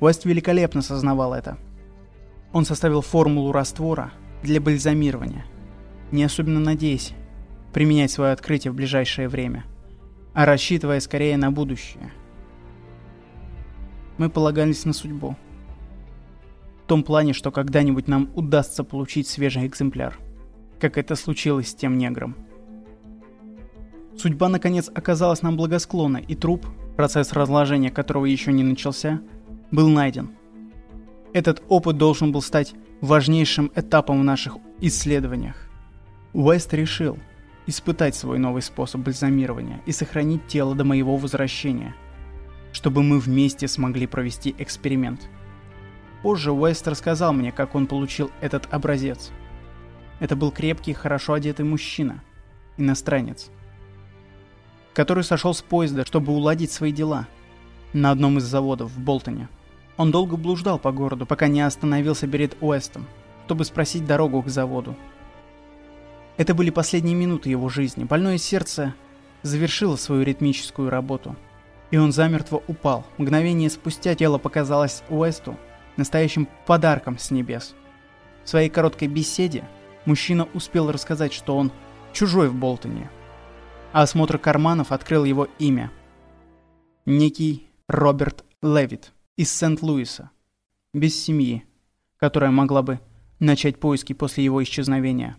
Уэст великолепно сознавал это. Он составил формулу раствора для бальзамирования, не особенно надеясь применять свое открытие в ближайшее время, а рассчитывая скорее на будущее. Мы полагались на судьбу – том плане, что когда-нибудь нам удастся получить свежий экземпляр. Как это случилось с тем негром. Судьба, наконец, оказалась нам благосклонна, и труп, процесс разложения которого еще не начался, был найден. Этот опыт должен был стать важнейшим этапом в наших исследованиях. Уэст решил испытать свой новый способ бальзамирования и сохранить тело до моего возвращения, чтобы мы вместе смогли провести эксперимент – Позже Уэст рассказал мне, как он получил этот образец. Это был крепкий, хорошо одетый мужчина, иностранец, который сошел с поезда, чтобы уладить свои дела на одном из заводов в Болтоне. Он долго блуждал по городу, пока не остановился перед Уэстом, чтобы спросить дорогу к заводу. Это были последние минуты его жизни. Больное сердце завершило свою ритмическую работу, и он замертво упал. Мгновение спустя тело показалось Уэсту настоящим подарком с небес. В своей короткой беседе мужчина успел рассказать, что он чужой в Болтоне, а осмотр карманов открыл его имя. Некий Роберт Левит из Сент-Луиса, без семьи, которая могла бы начать поиски после его исчезновения.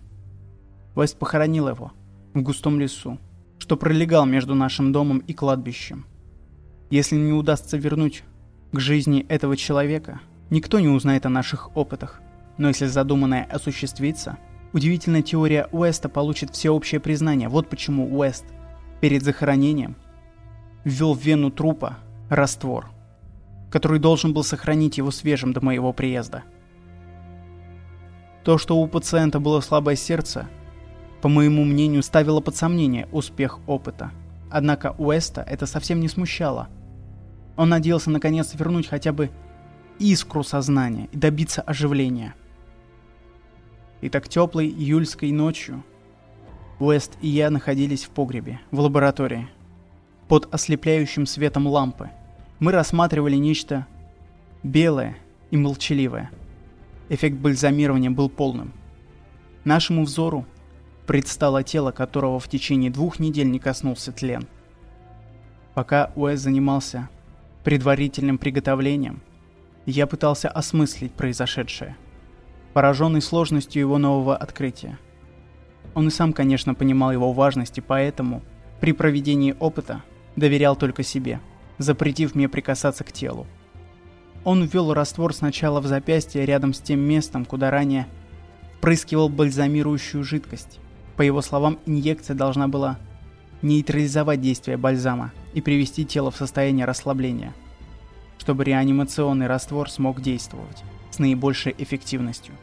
Вест похоронил его в густом лесу, что пролегал между нашим домом и кладбищем. Если не удастся вернуть к жизни этого человека – Никто не узнает о наших опытах. Но если задуманное осуществится, удивительная теория Уэста получит всеобщее признание. Вот почему Уэст перед захоронением ввел в вену трупа раствор, который должен был сохранить его свежим до моего приезда. То, что у пациента было слабое сердце, по моему мнению, ставило под сомнение успех опыта. Однако Уэста это совсем не смущало. Он надеялся наконец вернуть хотя бы искру сознания и добиться оживления. И так теплой июльской ночью Уэст и я находились в погребе, в лаборатории, под ослепляющим светом лампы. Мы рассматривали нечто белое и молчаливое. Эффект бальзамирования был полным. Нашему взору предстало тело, которого в течение двух недель не коснулся тлен. Пока Уэс занимался предварительным приготовлением, я пытался осмыслить произошедшее, пораженный сложностью его нового открытия. Он и сам, конечно, понимал его важность, и поэтому при проведении опыта доверял только себе, запретив мне прикасаться к телу. Он ввел раствор сначала в запястье рядом с тем местом, куда ранее впрыскивал бальзамирующую жидкость. По его словам, инъекция должна была нейтрализовать действие бальзама и привести тело в состояние расслабления, чтобы реанимационный раствор смог действовать с наибольшей эффективностью.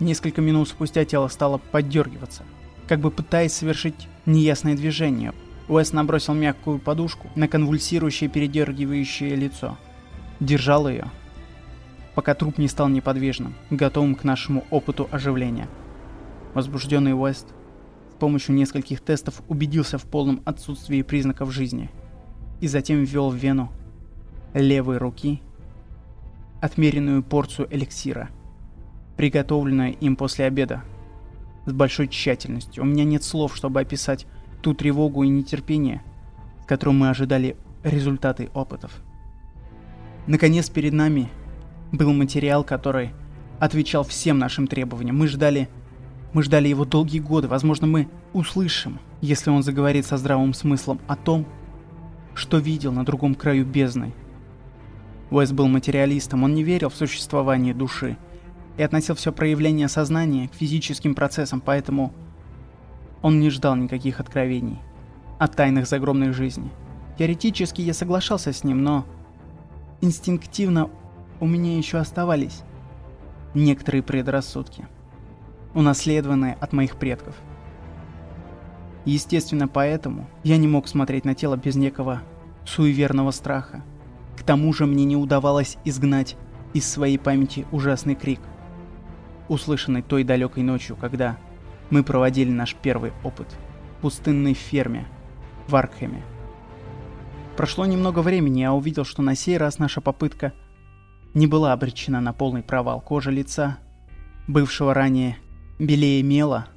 Несколько минут спустя тело стало поддергиваться, как бы пытаясь совершить неясное движение. Уэс набросил мягкую подушку на конвульсирующее передергивающее лицо. Держал ее, пока труп не стал неподвижным, готовым к нашему опыту оживления. Возбужденный Уэст с помощью нескольких тестов убедился в полном отсутствии признаков жизни и затем ввел в вену левой руки отмеренную порцию эликсира – приготовленное им после обеда. С большой тщательностью. У меня нет слов, чтобы описать ту тревогу и нетерпение, с которым мы ожидали результаты опытов. Наконец перед нами был материал, который отвечал всем нашим требованиям. Мы ждали... Мы ждали его долгие годы. Возможно, мы услышим, если он заговорит со здравым смыслом о том, что видел на другом краю бездны. Уэс был материалистом, он не верил в существование души – и относил все проявление сознания к физическим процессам, поэтому он не ждал никаких откровений о тайнах загромной жизни. Теоретически я соглашался с ним, но инстинктивно у меня еще оставались некоторые предрассудки, унаследованные от моих предков. Естественно, поэтому я не мог смотреть на тело без некого суеверного страха. К тому же мне не удавалось изгнать из своей памяти ужасный крик – услышанный той далекой ночью, когда мы проводили наш первый опыт в пустынной ферме в Аркхеме. Прошло немного времени, я увидел, что на сей раз наша попытка не была обречена на полный провал. Кожа лица, бывшего ранее белее мела,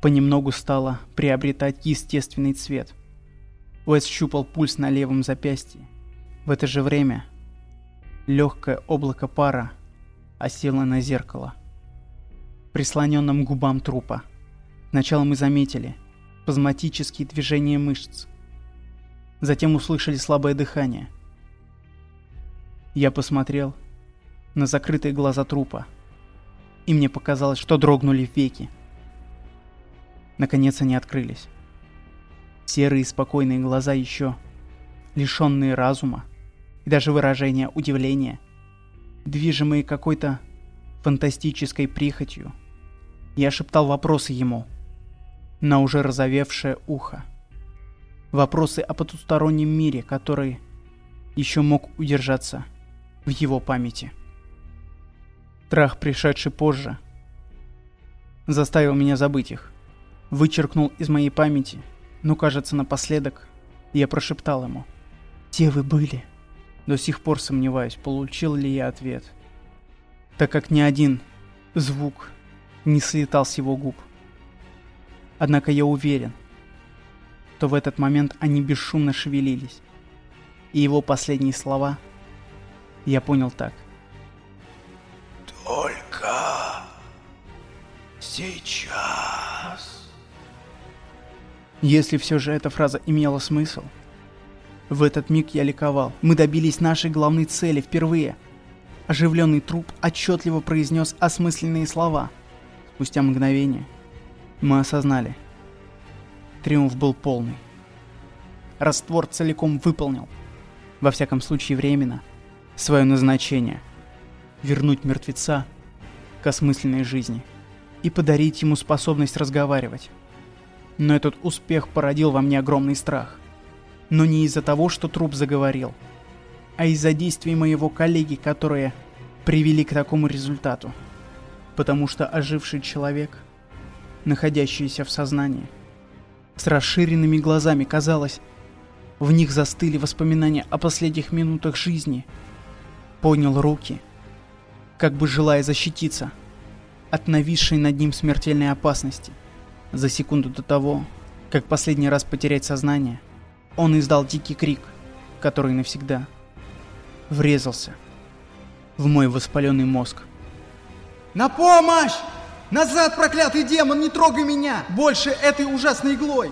понемногу стала приобретать естественный цвет. Уэс щупал пульс на левом запястье. В это же время легкое облако пара осело на зеркало – прислоненном к губам трупа. Сначала мы заметили спазматические движения мышц. Затем услышали слабое дыхание. Я посмотрел на закрытые глаза трупа, и мне показалось, что дрогнули веки. Наконец они открылись. Серые спокойные глаза еще лишенные разума и даже выражения удивления, движимые какой-то фантастической прихотью – я шептал вопросы ему на уже разовевшее ухо. Вопросы о потустороннем мире, который еще мог удержаться в его памяти. Трах, пришедший позже, заставил меня забыть их. Вычеркнул из моей памяти, но, кажется, напоследок я прошептал ему. «Где вы были?» До сих пор сомневаюсь, получил ли я ответ. Так как ни один звук не слетал с его губ. Однако я уверен, что в этот момент они бесшумно шевелились. И его последние слова я понял так. Только сейчас. Если все же эта фраза имела смысл, в этот миг я ликовал. Мы добились нашей главной цели впервые. Оживленный труп отчетливо произнес осмысленные слова – Спустя мгновение мы осознали. Триумф был полный. Раствор целиком выполнил во всяком случае временно, свое назначение – вернуть мертвеца к осмысленной жизни и подарить ему способность разговаривать. Но этот успех породил во мне огромный страх. Но не из-за того, что труп заговорил, а из-за действий моего коллеги, которые привели к такому результату. Потому что оживший человек, находящийся в сознании, с расширенными глазами, казалось, в них застыли воспоминания о последних минутах жизни. Поднял руки, как бы желая защититься от нависшей над ним смертельной опасности. За секунду до того, как последний раз потерять сознание, он издал дикий крик, который навсегда врезался в мой воспаленный мозг. «На помощь! Назад, проклятый демон, не трогай меня! Больше этой ужасной иглой!»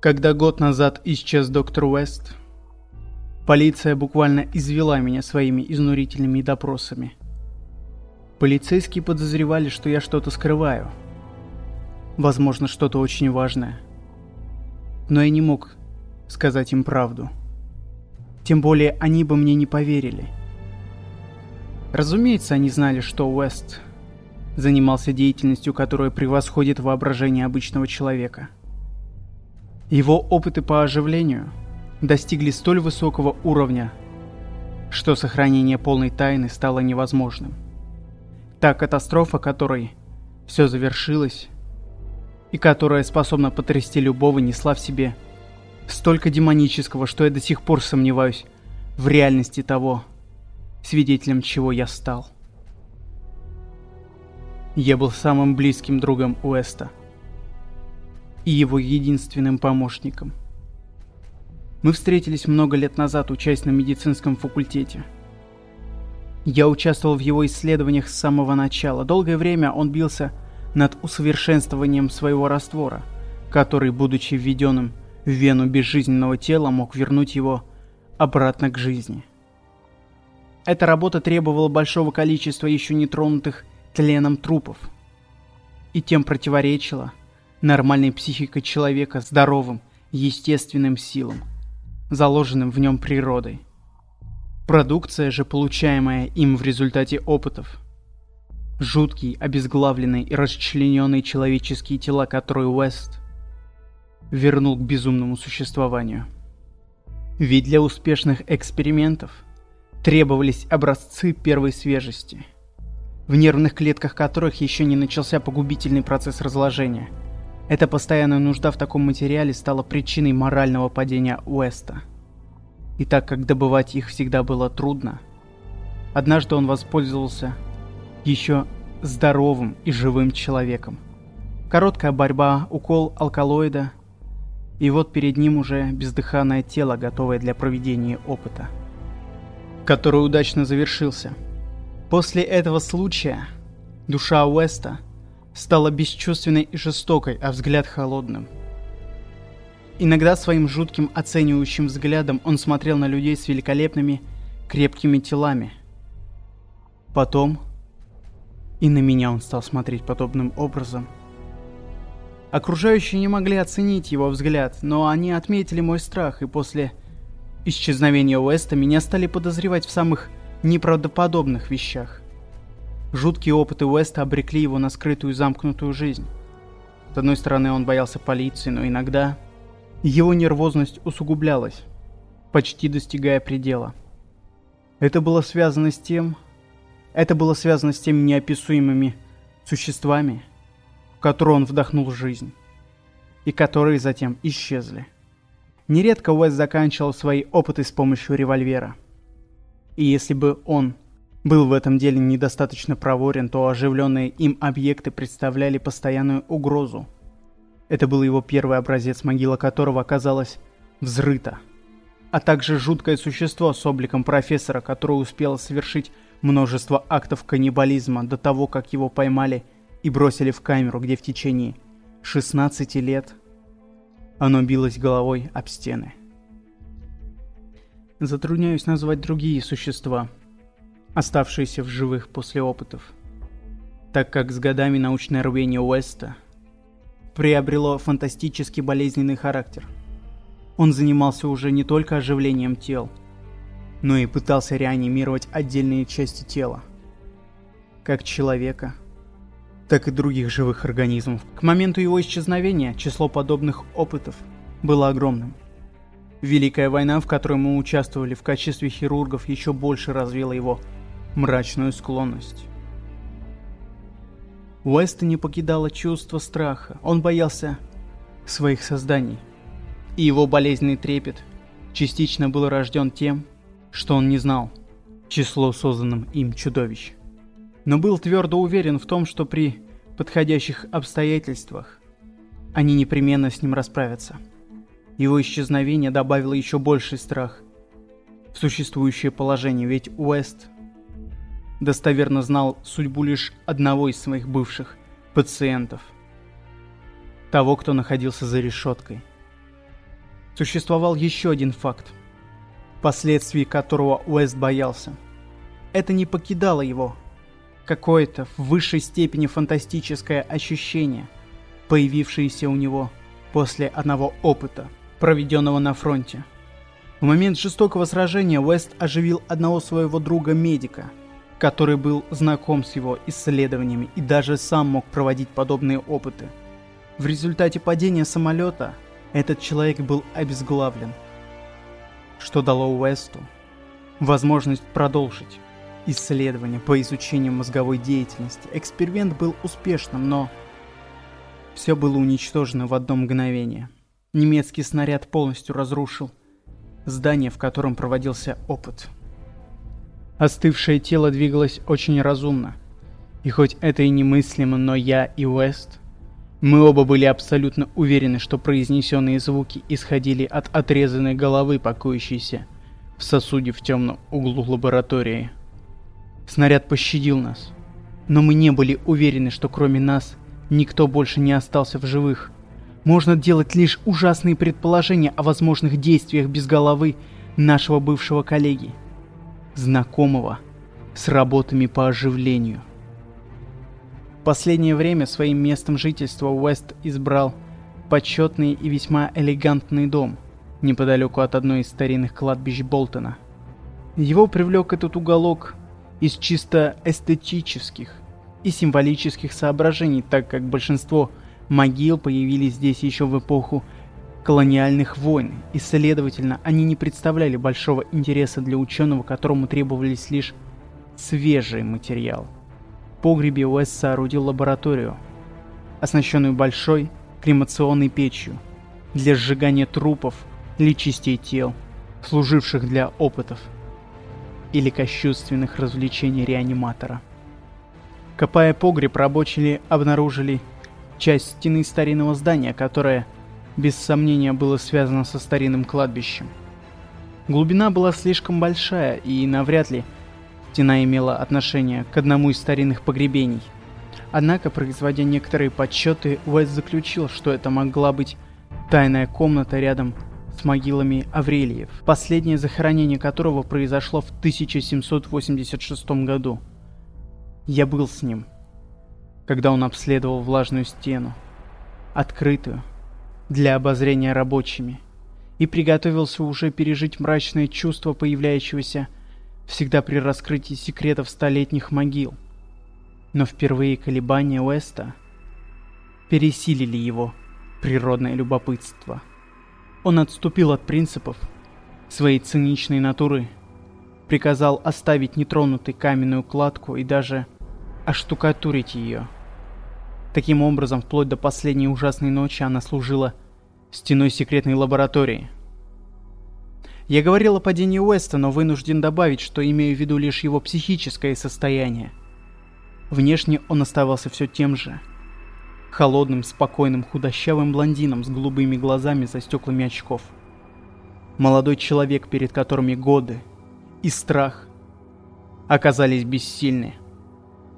Когда год назад исчез доктор Уэст, полиция буквально извела меня своими изнурительными допросами. Полицейские подозревали, что я что-то скрываю. Возможно, что-то очень важное. Но я не мог сказать им правду. Тем более они бы мне не поверили. Разумеется, они знали, что Уэст занимался деятельностью, которая превосходит воображение обычного человека – его опыты по оживлению достигли столь высокого уровня, что сохранение полной тайны стало невозможным. Та катастрофа, которой все завершилось, и которая способна потрясти любого, несла в себе столько демонического, что я до сих пор сомневаюсь в реальности того, свидетелем чего я стал. Я был самым близким другом Уэста – и его единственным помощником. Мы встретились много лет назад, учась на медицинском факультете. Я участвовал в его исследованиях с самого начала. Долгое время он бился над усовершенствованием своего раствора, который, будучи введенным в вену безжизненного тела, мог вернуть его обратно к жизни. Эта работа требовала большого количества еще не тронутых тленом трупов и тем противоречила нормальной психикой человека, здоровым, естественным силам, заложенным в нем природой. Продукция же, получаемая им в результате опытов. Жуткие, обезглавленные и расчлененные человеческие тела, которые Уэст вернул к безумному существованию. Ведь для успешных экспериментов требовались образцы первой свежести, в нервных клетках которых еще не начался погубительный процесс разложения – эта постоянная нужда в таком материале стала причиной морального падения Уэста. И так как добывать их всегда было трудно, однажды он воспользовался еще здоровым и живым человеком. Короткая борьба, укол алкалоида, и вот перед ним уже бездыханное тело, готовое для проведения опыта, который удачно завершился. После этого случая душа Уэста – стала бесчувственной и жестокой, а взгляд холодным. Иногда своим жутким оценивающим взглядом он смотрел на людей с великолепными, крепкими телами. Потом и на меня он стал смотреть подобным образом. Окружающие не могли оценить его взгляд, но они отметили мой страх, и после исчезновения Уэста меня стали подозревать в самых неправдоподобных вещах. Жуткие опыты Уэста обрекли его на скрытую замкнутую жизнь. С одной стороны, он боялся полиции, но иногда его нервозность усугублялась, почти достигая предела. Это было связано с тем... Это было связано с теми неописуемыми существами, в которые он вдохнул жизнь, и которые затем исчезли. Нередко Уэст заканчивал свои опыты с помощью револьвера. И если бы он был в этом деле недостаточно проворен, то оживленные им объекты представляли постоянную угрозу. Это был его первый образец, могила которого оказалась взрыта. А также жуткое существо с обликом профессора, которое успело совершить множество актов каннибализма до того, как его поймали и бросили в камеру, где в течение 16 лет оно билось головой об стены. Затрудняюсь назвать другие существа, оставшиеся в живых после опытов, так как с годами научное рвение Уэста приобрело фантастически болезненный характер. Он занимался уже не только оживлением тел, но и пытался реанимировать отдельные части тела, как человека – так и других живых организмов. К моменту его исчезновения число подобных опытов было огромным. Великая война, в которой мы участвовали в качестве хирургов, еще больше развила его мрачную склонность. Уэста не покидало чувство страха. Он боялся своих созданий. И его болезненный трепет частично был рожден тем, что он не знал число созданным им чудовищ но был твердо уверен в том, что при подходящих обстоятельствах они непременно с ним расправятся. Его исчезновение добавило еще больший страх в существующее положение, ведь Уэст достоверно знал судьбу лишь одного из своих бывших пациентов, того, кто находился за решеткой. Существовал еще один факт, последствий которого Уэст боялся. Это не покидало его – какое-то в высшей степени фантастическое ощущение, появившееся у него после одного опыта, проведенного на фронте. В момент жестокого сражения Уэст оживил одного своего друга-медика, который был знаком с его исследованиями и даже сам мог проводить подобные опыты. В результате падения самолета этот человек был обезглавлен, что дало Уэсту возможность продолжить исследования по изучению мозговой деятельности. Эксперимент был успешным, но все было уничтожено в одно мгновение. Немецкий снаряд полностью разрушил здание, в котором проводился опыт. Остывшее тело двигалось очень разумно. И хоть это и немыслимо, но я и Уэст, мы оба были абсолютно уверены, что произнесенные звуки исходили от отрезанной головы, покоящейся в сосуде в темном углу лаборатории. Снаряд пощадил нас. Но мы не были уверены, что кроме нас никто больше не остался в живых. Можно делать лишь ужасные предположения о возможных действиях без головы нашего бывшего коллеги, знакомого с работами по оживлению. В последнее время своим местом жительства Уэст избрал почетный и весьма элегантный дом неподалеку от одной из старинных кладбищ Болтона. Его привлек этот уголок из чисто эстетических и символических соображений, так как большинство могил появились здесь еще в эпоху колониальных войн, и, следовательно, они не представляли большого интереса для ученого, которому требовались лишь свежий материал. В погребе Уэс соорудил лабораторию, оснащенную большой кремационной печью для сжигания трупов или частей тел, служивших для опытов – или кощунственных развлечений реаниматора. Копая погреб, рабочие обнаружили часть стены старинного здания, которое, без сомнения, было связано со старинным кладбищем. Глубина была слишком большая, и навряд ли стена имела отношение к одному из старинных погребений. Однако, производя некоторые подсчеты, Уэст заключил, что это могла быть тайная комната рядом с могилами Аврелиев, последнее захоронение которого произошло в 1786 году. Я был с ним, когда он обследовал влажную стену, открытую, для обозрения рабочими, и приготовился уже пережить мрачное чувство появляющегося всегда при раскрытии секретов столетних могил. Но впервые колебания Уэста пересилили его природное любопытство – он отступил от принципов своей циничной натуры, приказал оставить нетронутой каменную кладку и даже оштукатурить ее. Таким образом, вплоть до последней ужасной ночи она служила стеной секретной лаборатории. Я говорил о падении Уэста, но вынужден добавить, что имею в виду лишь его психическое состояние. Внешне он оставался все тем же – холодным, спокойным, худощавым блондином с голубыми глазами за стеклами очков. Молодой человек, перед которыми годы и страх оказались бессильны.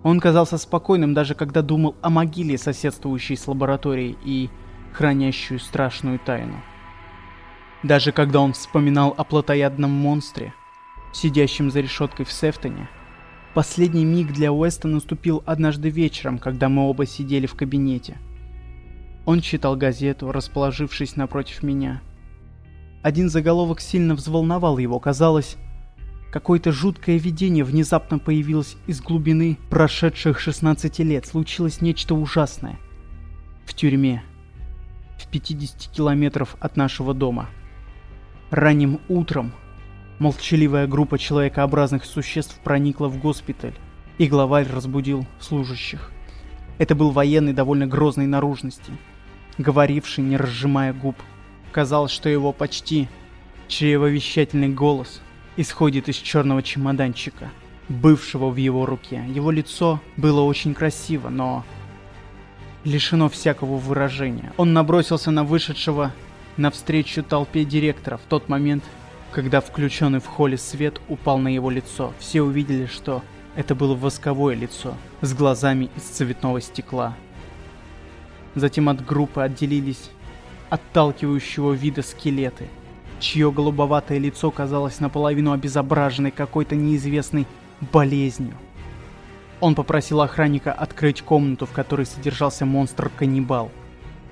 Он казался спокойным, даже когда думал о могиле, соседствующей с лабораторией и хранящую страшную тайну. Даже когда он вспоминал о плотоядном монстре, сидящем за решеткой в Сефтоне, последний миг для Уэста наступил однажды вечером, когда мы оба сидели в кабинете. Он читал газету, расположившись напротив меня. Один заголовок сильно взволновал его, казалось, Какое-то жуткое видение внезапно появилось из глубины прошедших 16 лет. Случилось нечто ужасное. В тюрьме. В 50 километров от нашего дома. Ранним утром молчаливая группа человекообразных существ проникла в госпиталь, и главарь разбудил служащих. Это был военный довольно грозной наружности, говоривший, не разжимая губ. Казалось, что его почти чревовещательный голос – исходит из черного чемоданчика, бывшего в его руке. Его лицо было очень красиво, но лишено всякого выражения. Он набросился на вышедшего навстречу толпе директора в тот момент, когда включенный в холле свет упал на его лицо. Все увидели, что это было восковое лицо с глазами из цветного стекла. Затем от группы отделились отталкивающего вида скелеты – чье голубоватое лицо казалось наполовину обезображенной какой-то неизвестной болезнью. Он попросил охранника открыть комнату, в которой содержался монстр-каннибал.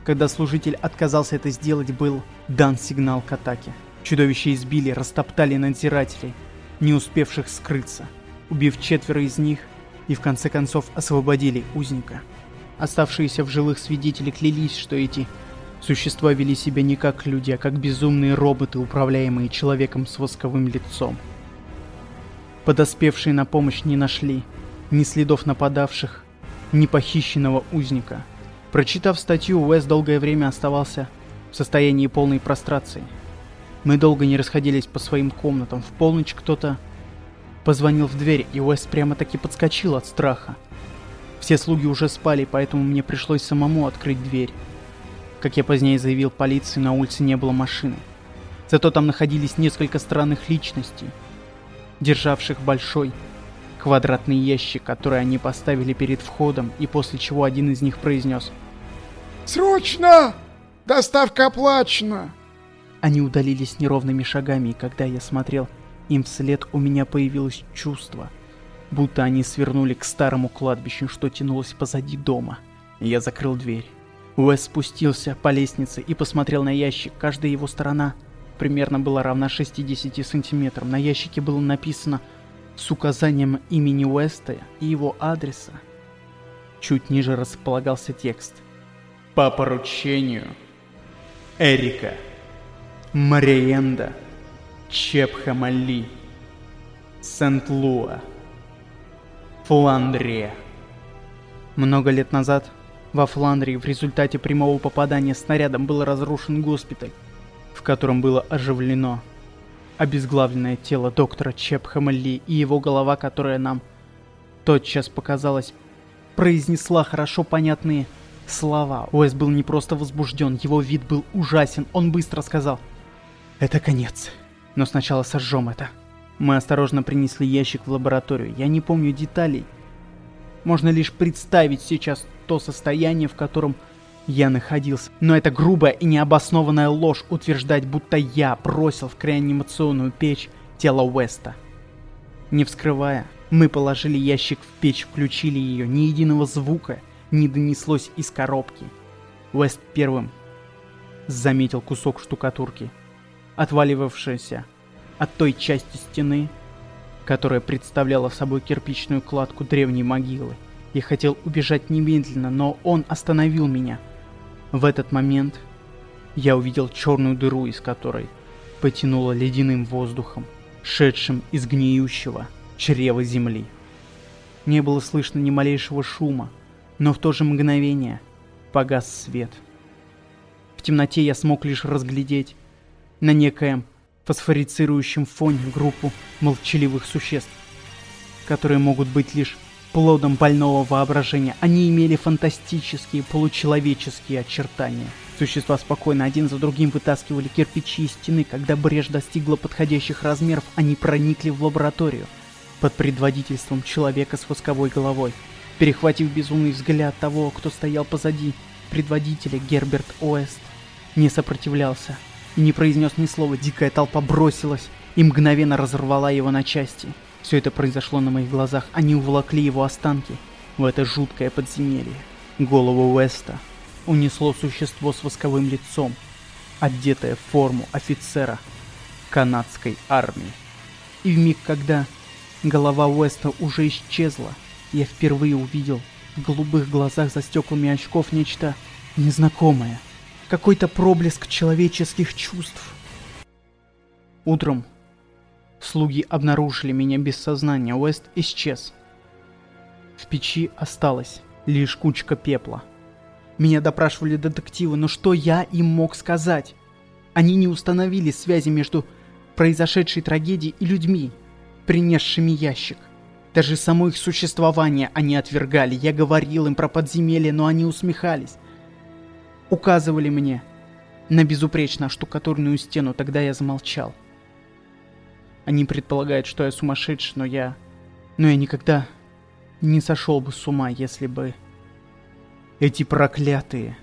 Когда служитель отказался это сделать, был дан сигнал к атаке. Чудовища избили, растоптали надзирателей, не успевших скрыться, убив четверо из них и в конце концов освободили узника. Оставшиеся в живых свидетели клялись, что эти Существа вели себя не как люди, а как безумные роботы, управляемые человеком с восковым лицом. Подоспевшие на помощь не нашли ни следов нападавших, ни похищенного узника. Прочитав статью, Уэс долгое время оставался в состоянии полной прострации. Мы долго не расходились по своим комнатам. В полночь кто-то позвонил в дверь, и Уэс прямо-таки подскочил от страха. Все слуги уже спали, поэтому мне пришлось самому открыть дверь. Как я позднее заявил полиции, на улице не было машины. Зато там находились несколько странных личностей, державших большой квадратный ящик, который они поставили перед входом, и после чего один из них произнес «Срочно! Доставка оплачена!» Они удалились неровными шагами, и когда я смотрел им вслед, у меня появилось чувство, будто они свернули к старому кладбищу, что тянулось позади дома. Я закрыл дверь. Уэс спустился по лестнице и посмотрел на ящик. Каждая его сторона примерно была равна 60 сантиметрам. На ящике было написано с указанием имени Уэста и его адреса. Чуть ниже располагался текст. По поручению Эрика Мариенда Чепхамали Сент-Луа Фландрия Много лет назад во Фландрии в результате прямого попадания снарядом был разрушен госпиталь, в котором было оживлено обезглавленное тело доктора Чепхэма Ли и его голова, которая нам тотчас показалась, произнесла хорошо понятные слова. Уэс был не просто возбужден, его вид был ужасен. Он быстро сказал «Это конец, но сначала сожжем это». Мы осторожно принесли ящик в лабораторию. Я не помню деталей. Можно лишь представить сейчас то состояние, в котором я находился. Но это грубая и необоснованная ложь утверждать, будто я бросил в креанимационную печь тело Уэста. Не вскрывая, мы положили ящик в печь, включили ее, ни единого звука не донеслось из коробки. Уэст первым заметил кусок штукатурки, отваливавшийся от той части стены, которая представляла собой кирпичную кладку древней могилы. Я хотел убежать немедленно, но он остановил меня. В этот момент я увидел черную дыру, из которой потянуло ледяным воздухом, шедшим из гниющего чрева земли. Не было слышно ни малейшего шума, но в то же мгновение погас свет. В темноте я смог лишь разглядеть на некоем фосфорицирующем фоне группу молчаливых существ, которые могут быть лишь плодом больного воображения. Они имели фантастические получеловеческие очертания. Существа спокойно один за другим вытаскивали кирпичи из стены. Когда брешь достигла подходящих размеров, они проникли в лабораторию. под предводительством человека с восковой головой. Перехватив безумный взгляд того, кто стоял позади, предводителя Герберт Уэст не сопротивлялся и не произнес ни слова, дикая толпа бросилась и мгновенно разорвала его на части. Все это произошло на моих глазах, они уволокли его останки в это жуткое подземелье. Голову Уэста унесло существо с восковым лицом, одетое в форму офицера канадской армии. И в миг, когда голова Уэста уже исчезла, я впервые увидел в голубых глазах за стеклами очков нечто незнакомое. Какой-то проблеск человеческих чувств. Утром слуги обнаружили меня без сознания, Уэст исчез. В печи осталась лишь кучка пепла. Меня допрашивали детективы, но что я им мог сказать? Они не установили связи между произошедшей трагедией и людьми, принесшими ящик. Даже само их существование они отвергали. Я говорил им про подземелье, но они усмехались. Указывали мне на безупречно оштукатуренную стену, тогда я замолчал. Они предполагают, что я сумасшедший, но я... Но я никогда не сошел бы с ума, если бы... Эти проклятые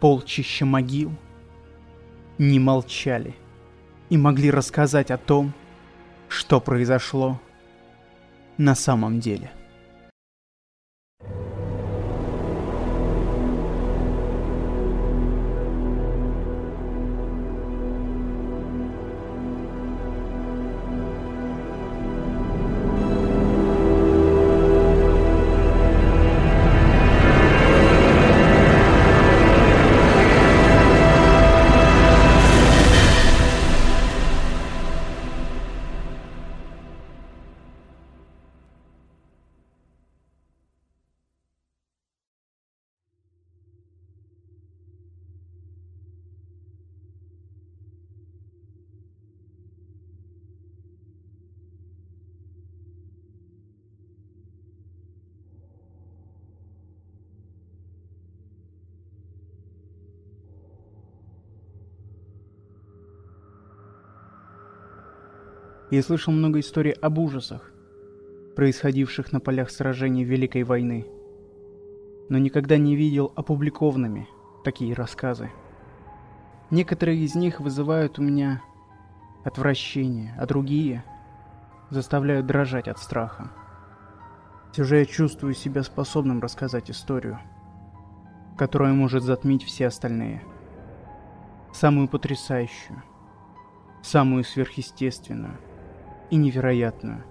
полчища могил не молчали и могли рассказать о том, что произошло на самом деле. Я слышал много историй об ужасах, происходивших на полях сражений Великой войны, но никогда не видел опубликованными такие рассказы. Некоторые из них вызывают у меня отвращение, а другие заставляют дрожать от страха. Все же я чувствую себя способным рассказать историю, которая может затмить все остальные. Самую потрясающую, самую сверхъестественную – и невероятную.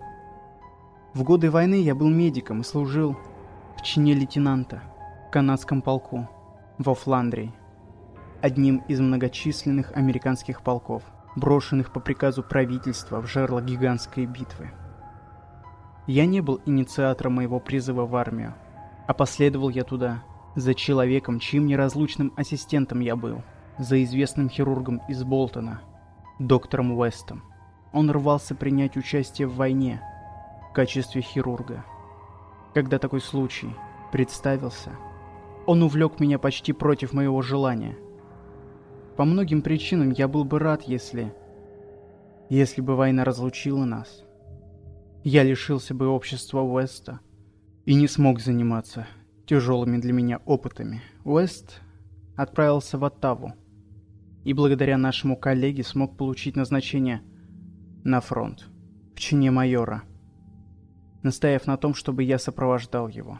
В годы войны я был медиком и служил в чине лейтенанта в канадском полку во Фландрии, одним из многочисленных американских полков, брошенных по приказу правительства в жерло гигантской битвы. Я не был инициатором моего призыва в армию, а последовал я туда за человеком, чьим неразлучным ассистентом я был, за известным хирургом из Болтона, доктором Уэстом. Он рвался принять участие в войне в качестве хирурга. Когда такой случай представился, он увлек меня почти против моего желания. По многим причинам я был бы рад, если... Если бы война разлучила нас. Я лишился бы общества Уэста и не смог заниматься тяжелыми для меня опытами. Уэст отправился в Оттаву и благодаря нашему коллеге смог получить назначение на фронт, в чине майора, настояв на том, чтобы я сопровождал его.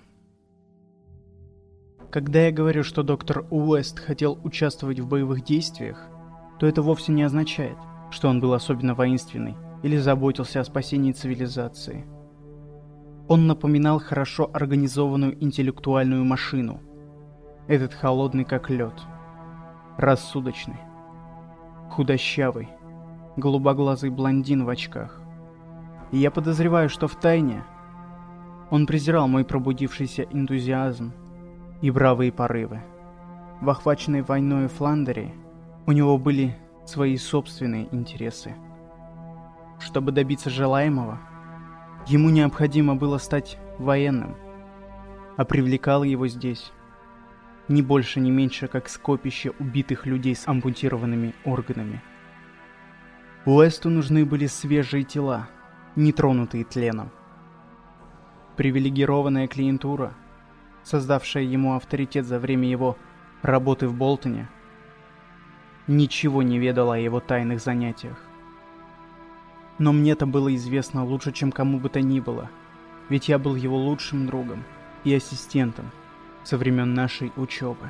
Когда я говорю, что доктор Уэст хотел участвовать в боевых действиях, то это вовсе не означает, что он был особенно воинственный или заботился о спасении цивилизации. Он напоминал хорошо организованную интеллектуальную машину. Этот холодный как лед, рассудочный, худощавый, голубоглазый блондин в очках. И я подозреваю, что в тайне он презирал мой пробудившийся энтузиазм и бравые порывы. В охваченной войной Фландерии у него были свои собственные интересы. Чтобы добиться желаемого, ему необходимо было стать военным, а привлекало его здесь не больше, не меньше, как скопище убитых людей с ампутированными органами – Уэсту нужны были свежие тела, не тронутые тленом. Привилегированная клиентура, создавшая ему авторитет за время его работы в Болтоне, ничего не ведала о его тайных занятиях. Но мне-то было известно лучше, чем кому бы то ни было, ведь я был его лучшим другом и ассистентом со времен нашей учебы.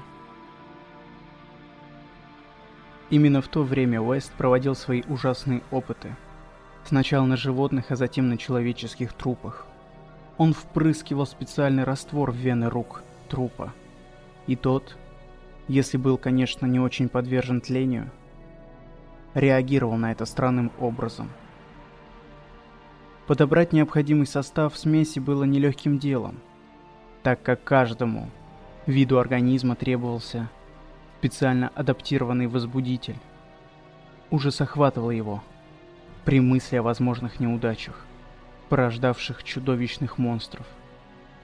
Именно в то время Уэст проводил свои ужасные опыты. Сначала на животных, а затем на человеческих трупах. Он впрыскивал специальный раствор в вены рук трупа. И тот, если был, конечно, не очень подвержен тлению, реагировал на это странным образом. Подобрать необходимый состав смеси было нелегким делом, так как каждому виду организма требовался специально адаптированный возбудитель. Ужас охватывал его при мысли о возможных неудачах, порождавших чудовищных монстров.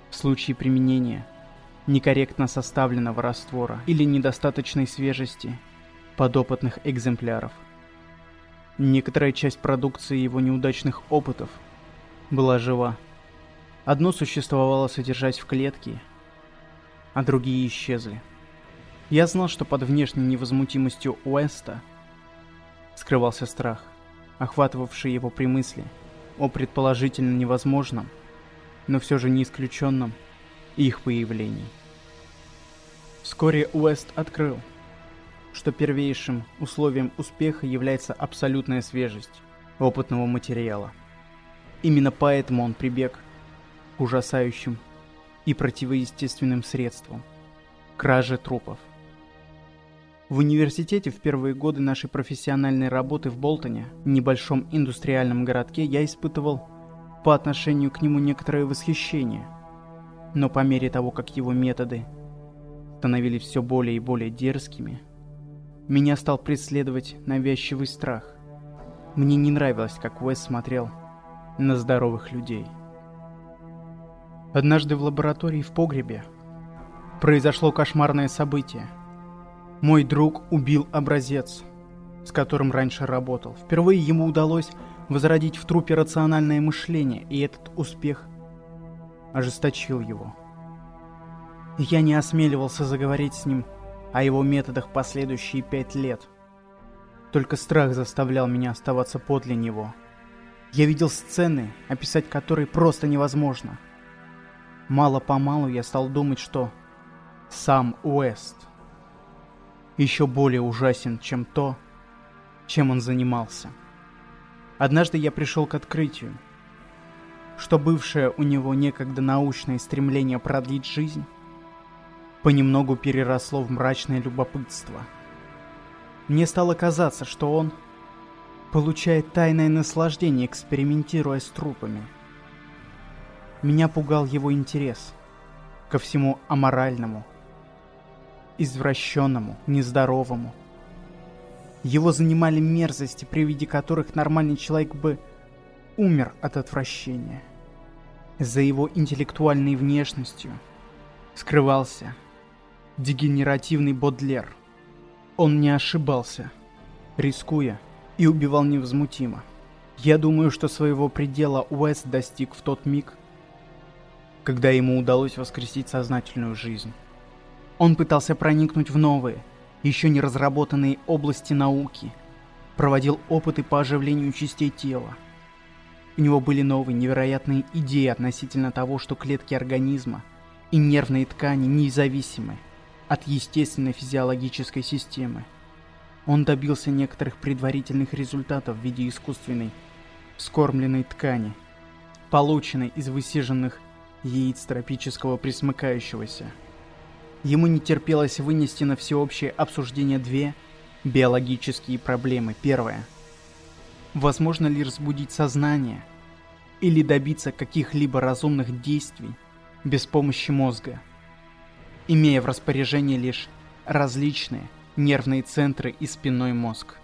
В случае применения некорректно составленного раствора или недостаточной свежести подопытных экземпляров. Некоторая часть продукции его неудачных опытов была жива. Одно существовало содержать в клетке, а другие исчезли. Я знал, что под внешней невозмутимостью Уэста скрывался страх, охватывавший его при мысли о предположительно невозможном, но все же не исключенном их появлении. Вскоре Уэст открыл, что первейшим условием успеха является абсолютная свежесть опытного материала. Именно поэтому он прибег к ужасающим и противоестественным средствам – краже трупов. В университете в первые годы нашей профессиональной работы в Болтоне, небольшом индустриальном городке, я испытывал по отношению к нему некоторое восхищение. Но по мере того, как его методы становились все более и более дерзкими, меня стал преследовать навязчивый страх. Мне не нравилось, как Уэс смотрел на здоровых людей. Однажды в лаборатории в погребе произошло кошмарное событие – мой друг убил образец, с которым раньше работал. Впервые ему удалось возродить в трупе рациональное мышление, и этот успех ожесточил его. Я не осмеливался заговорить с ним о его методах последующие пять лет. Только страх заставлял меня оставаться подле него. Я видел сцены, описать которые просто невозможно. Мало-помалу я стал думать, что сам Уэст еще более ужасен, чем то, чем он занимался. Однажды я пришел к открытию, что бывшее у него некогда научное стремление продлить жизнь понемногу переросло в мрачное любопытство. Мне стало казаться, что он получает тайное наслаждение, экспериментируя с трупами. Меня пугал его интерес ко всему аморальному – извращенному, нездоровому. Его занимали мерзости, при виде которых нормальный человек бы умер от отвращения. За его интеллектуальной внешностью скрывался дегенеративный Бодлер. Он не ошибался, рискуя и убивал невозмутимо. Я думаю, что своего предела Уэст достиг в тот миг, когда ему удалось воскресить сознательную жизнь. Он пытался проникнуть в новые, еще не разработанные области науки, проводил опыты по оживлению частей тела. У него были новые невероятные идеи относительно того, что клетки организма и нервные ткани независимы от естественной физиологической системы. Он добился некоторых предварительных результатов в виде искусственной скормленной ткани, полученной из высиженных яиц тропического присмыкающегося. Ему не терпелось вынести на всеобщее обсуждение две биологические проблемы. Первая. Возможно ли разбудить сознание или добиться каких-либо разумных действий без помощи мозга, имея в распоряжении лишь различные нервные центры и спинной мозг?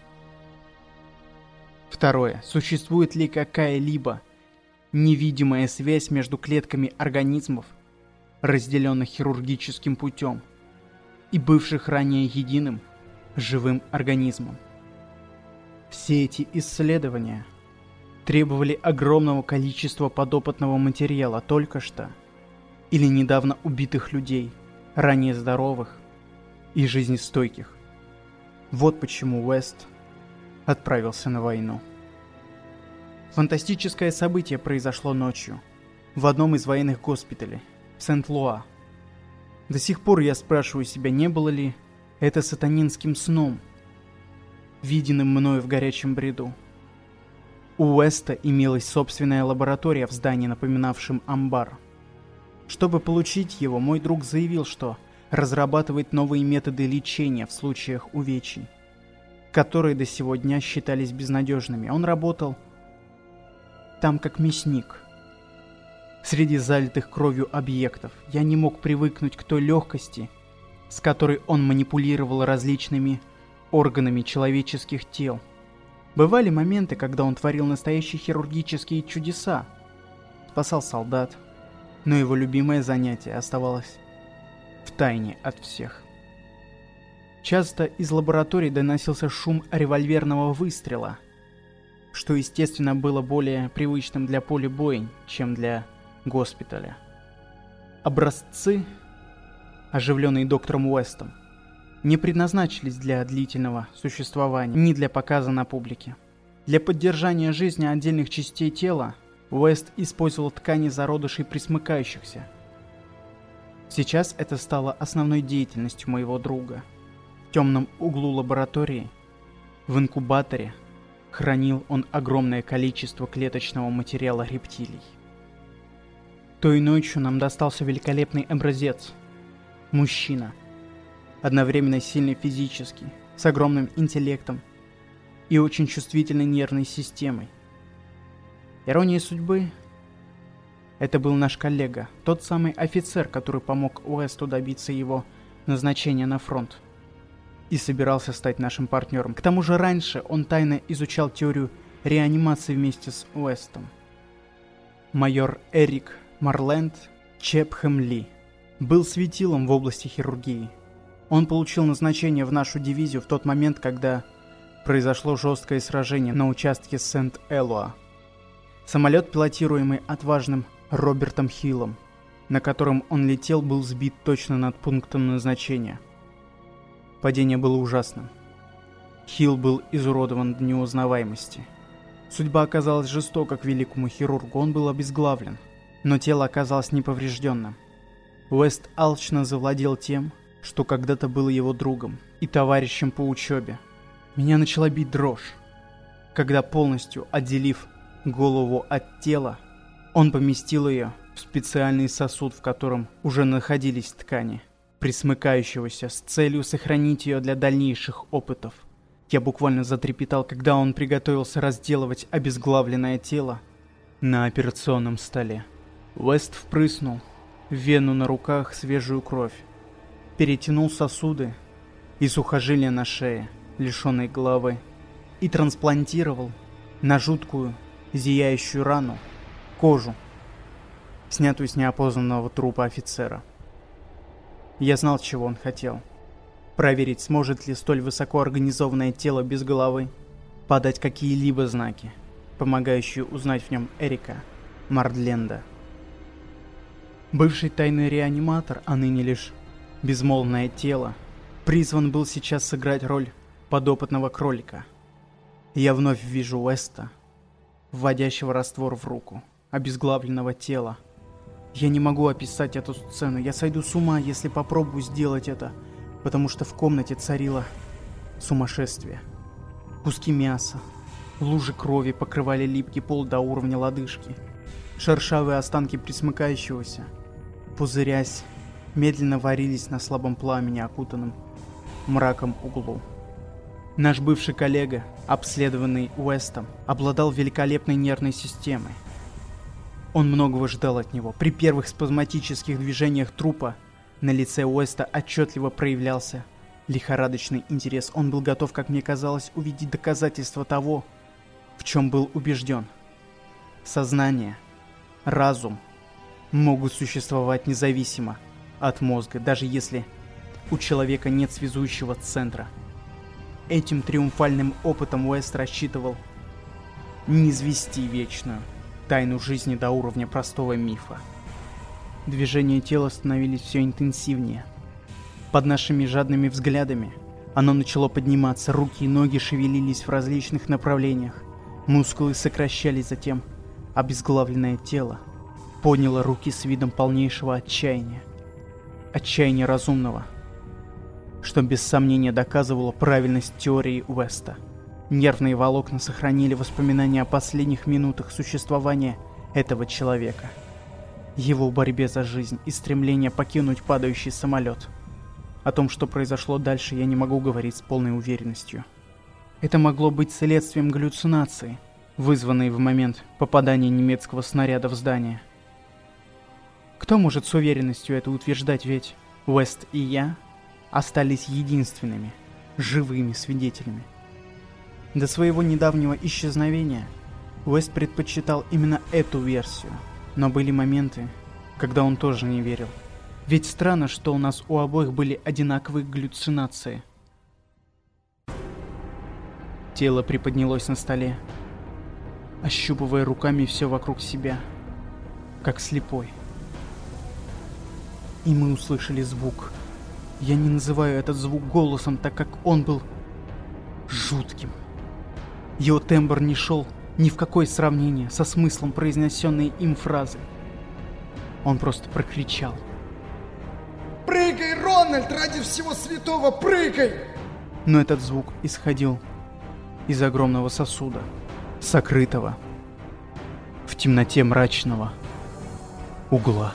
Второе. Существует ли какая-либо невидимая связь между клетками организмов – разделенных хирургическим путем, и бывших ранее единым живым организмом. Все эти исследования требовали огромного количества подопытного материала только что или недавно убитых людей, ранее здоровых и жизнестойких. Вот почему Уэст отправился на войну. Фантастическое событие произошло ночью в одном из военных госпиталей Сент-Луа. До сих пор я спрашиваю себя, не было ли это сатанинским сном, виденным мною в горячем бреду. У Уэста имелась собственная лаборатория в здании, напоминавшем амбар. Чтобы получить его, мой друг заявил, что разрабатывает новые методы лечения в случаях увечий, которые до сего дня считались безнадежными. Он работал там как мясник. Среди залитых кровью объектов я не мог привыкнуть к той легкости, с которой он манипулировал различными органами человеческих тел – Бывали моменты, когда он творил настоящие хирургические чудеса. Спасал солдат. Но его любимое занятие оставалось в тайне от всех. Часто из лаборатории доносился шум револьверного выстрела, что, естественно, было более привычным для поля боя, чем для госпиталя. Образцы, оживленные доктором Уэстом, не предназначились для длительного существования, ни для показа на публике. Для поддержания жизни отдельных частей тела Уэст использовал ткани зародышей присмыкающихся. Сейчас это стало основной деятельностью моего друга. В темном углу лаборатории, в инкубаторе, хранил он огромное количество клеточного материала рептилий. Той ночью нам достался великолепный образец. Мужчина – одновременно сильный физически, с огромным интеллектом и очень чувствительной нервной системой. Ирония судьбы – это был наш коллега, тот самый офицер, который помог Уэсту добиться его назначения на фронт и собирался стать нашим партнером. К тому же раньше он тайно изучал теорию реанимации вместе с Уэстом. Майор Эрик Марленд Чепхэм Ли был светилом в области хирургии – он получил назначение в нашу дивизию в тот момент, когда произошло жесткое сражение на участке Сент-Элуа. Самолет, пилотируемый отважным Робертом Хиллом, на котором он летел, был сбит точно над пунктом назначения. Падение было ужасным. Хилл был изуродован до неузнаваемости. Судьба оказалась жестока к великому хирургу, он был обезглавлен, но тело оказалось неповрежденным. Уэст алчно завладел тем, что когда-то был его другом и товарищем по учебе. Меня начала бить дрожь, когда полностью отделив голову от тела, он поместил ее в специальный сосуд, в котором уже находились ткани, присмыкающегося с целью сохранить ее для дальнейших опытов. Я буквально затрепетал, когда он приготовился разделывать обезглавленное тело на операционном столе. Уэст впрыснул в вену на руках свежую кровь, перетянул сосуды и сухожилия на шее, лишенной головы, и трансплантировал на жуткую, зияющую рану, кожу, снятую с неопознанного трупа офицера. Я знал, чего он хотел. Проверить, сможет ли столь высоко организованное тело без головы подать какие-либо знаки, помогающие узнать в нем Эрика Мардленда. Бывший тайный реаниматор, а ныне лишь безмолвное тело, призван был сейчас сыграть роль подопытного кролика. Я вновь вижу Уэста, вводящего раствор в руку, обезглавленного тела. Я не могу описать эту сцену, я сойду с ума, если попробую сделать это, потому что в комнате царило сумасшествие. Куски мяса, лужи крови покрывали липкий пол до уровня лодыжки. Шершавые останки присмыкающегося, пузырясь, медленно варились на слабом пламени, окутанном мраком углу. Наш бывший коллега, обследованный Уэстом, обладал великолепной нервной системой. Он многого ждал от него. При первых спазматических движениях трупа на лице Уэста отчетливо проявлялся лихорадочный интерес. Он был готов, как мне казалось, увидеть доказательства того, в чем был убежден. Сознание, разум могут существовать независимо от мозга, даже если у человека нет связующего центра. Этим триумфальным опытом Уэст рассчитывал не извести вечную тайну жизни до уровня простого мифа. Движения тела становились все интенсивнее. Под нашими жадными взглядами оно начало подниматься, руки и ноги шевелились в различных направлениях, мускулы сокращались затем, обезглавленное тело подняло руки с видом полнейшего отчаяния. Отчаяния разумного, что без сомнения доказывало правильность теории Уэста. Нервные волокна сохранили воспоминания о последних минутах существования этого человека. Его борьбе за жизнь и стремление покинуть падающий самолет. О том, что произошло дальше, я не могу говорить с полной уверенностью. Это могло быть следствием галлюцинации, вызванной в момент попадания немецкого снаряда в здание. Кто может с уверенностью это утверждать, ведь Уэст и я остались единственными, живыми свидетелями. До своего недавнего исчезновения Уэст предпочитал именно эту версию, но были моменты, когда он тоже не верил. Ведь странно, что у нас у обоих были одинаковые галлюцинации. Тело приподнялось на столе, ощупывая руками все вокруг себя, как слепой. И мы услышали звук — я не называю этот звук голосом, так как он был жутким. Его тембр не шел ни в какое сравнение со смыслом произнесенной им фразы. Он просто прокричал. «Прыгай, Рональд, ради всего святого, прыгай!» Но этот звук исходил из огромного сосуда, сокрытого в темноте мрачного угла.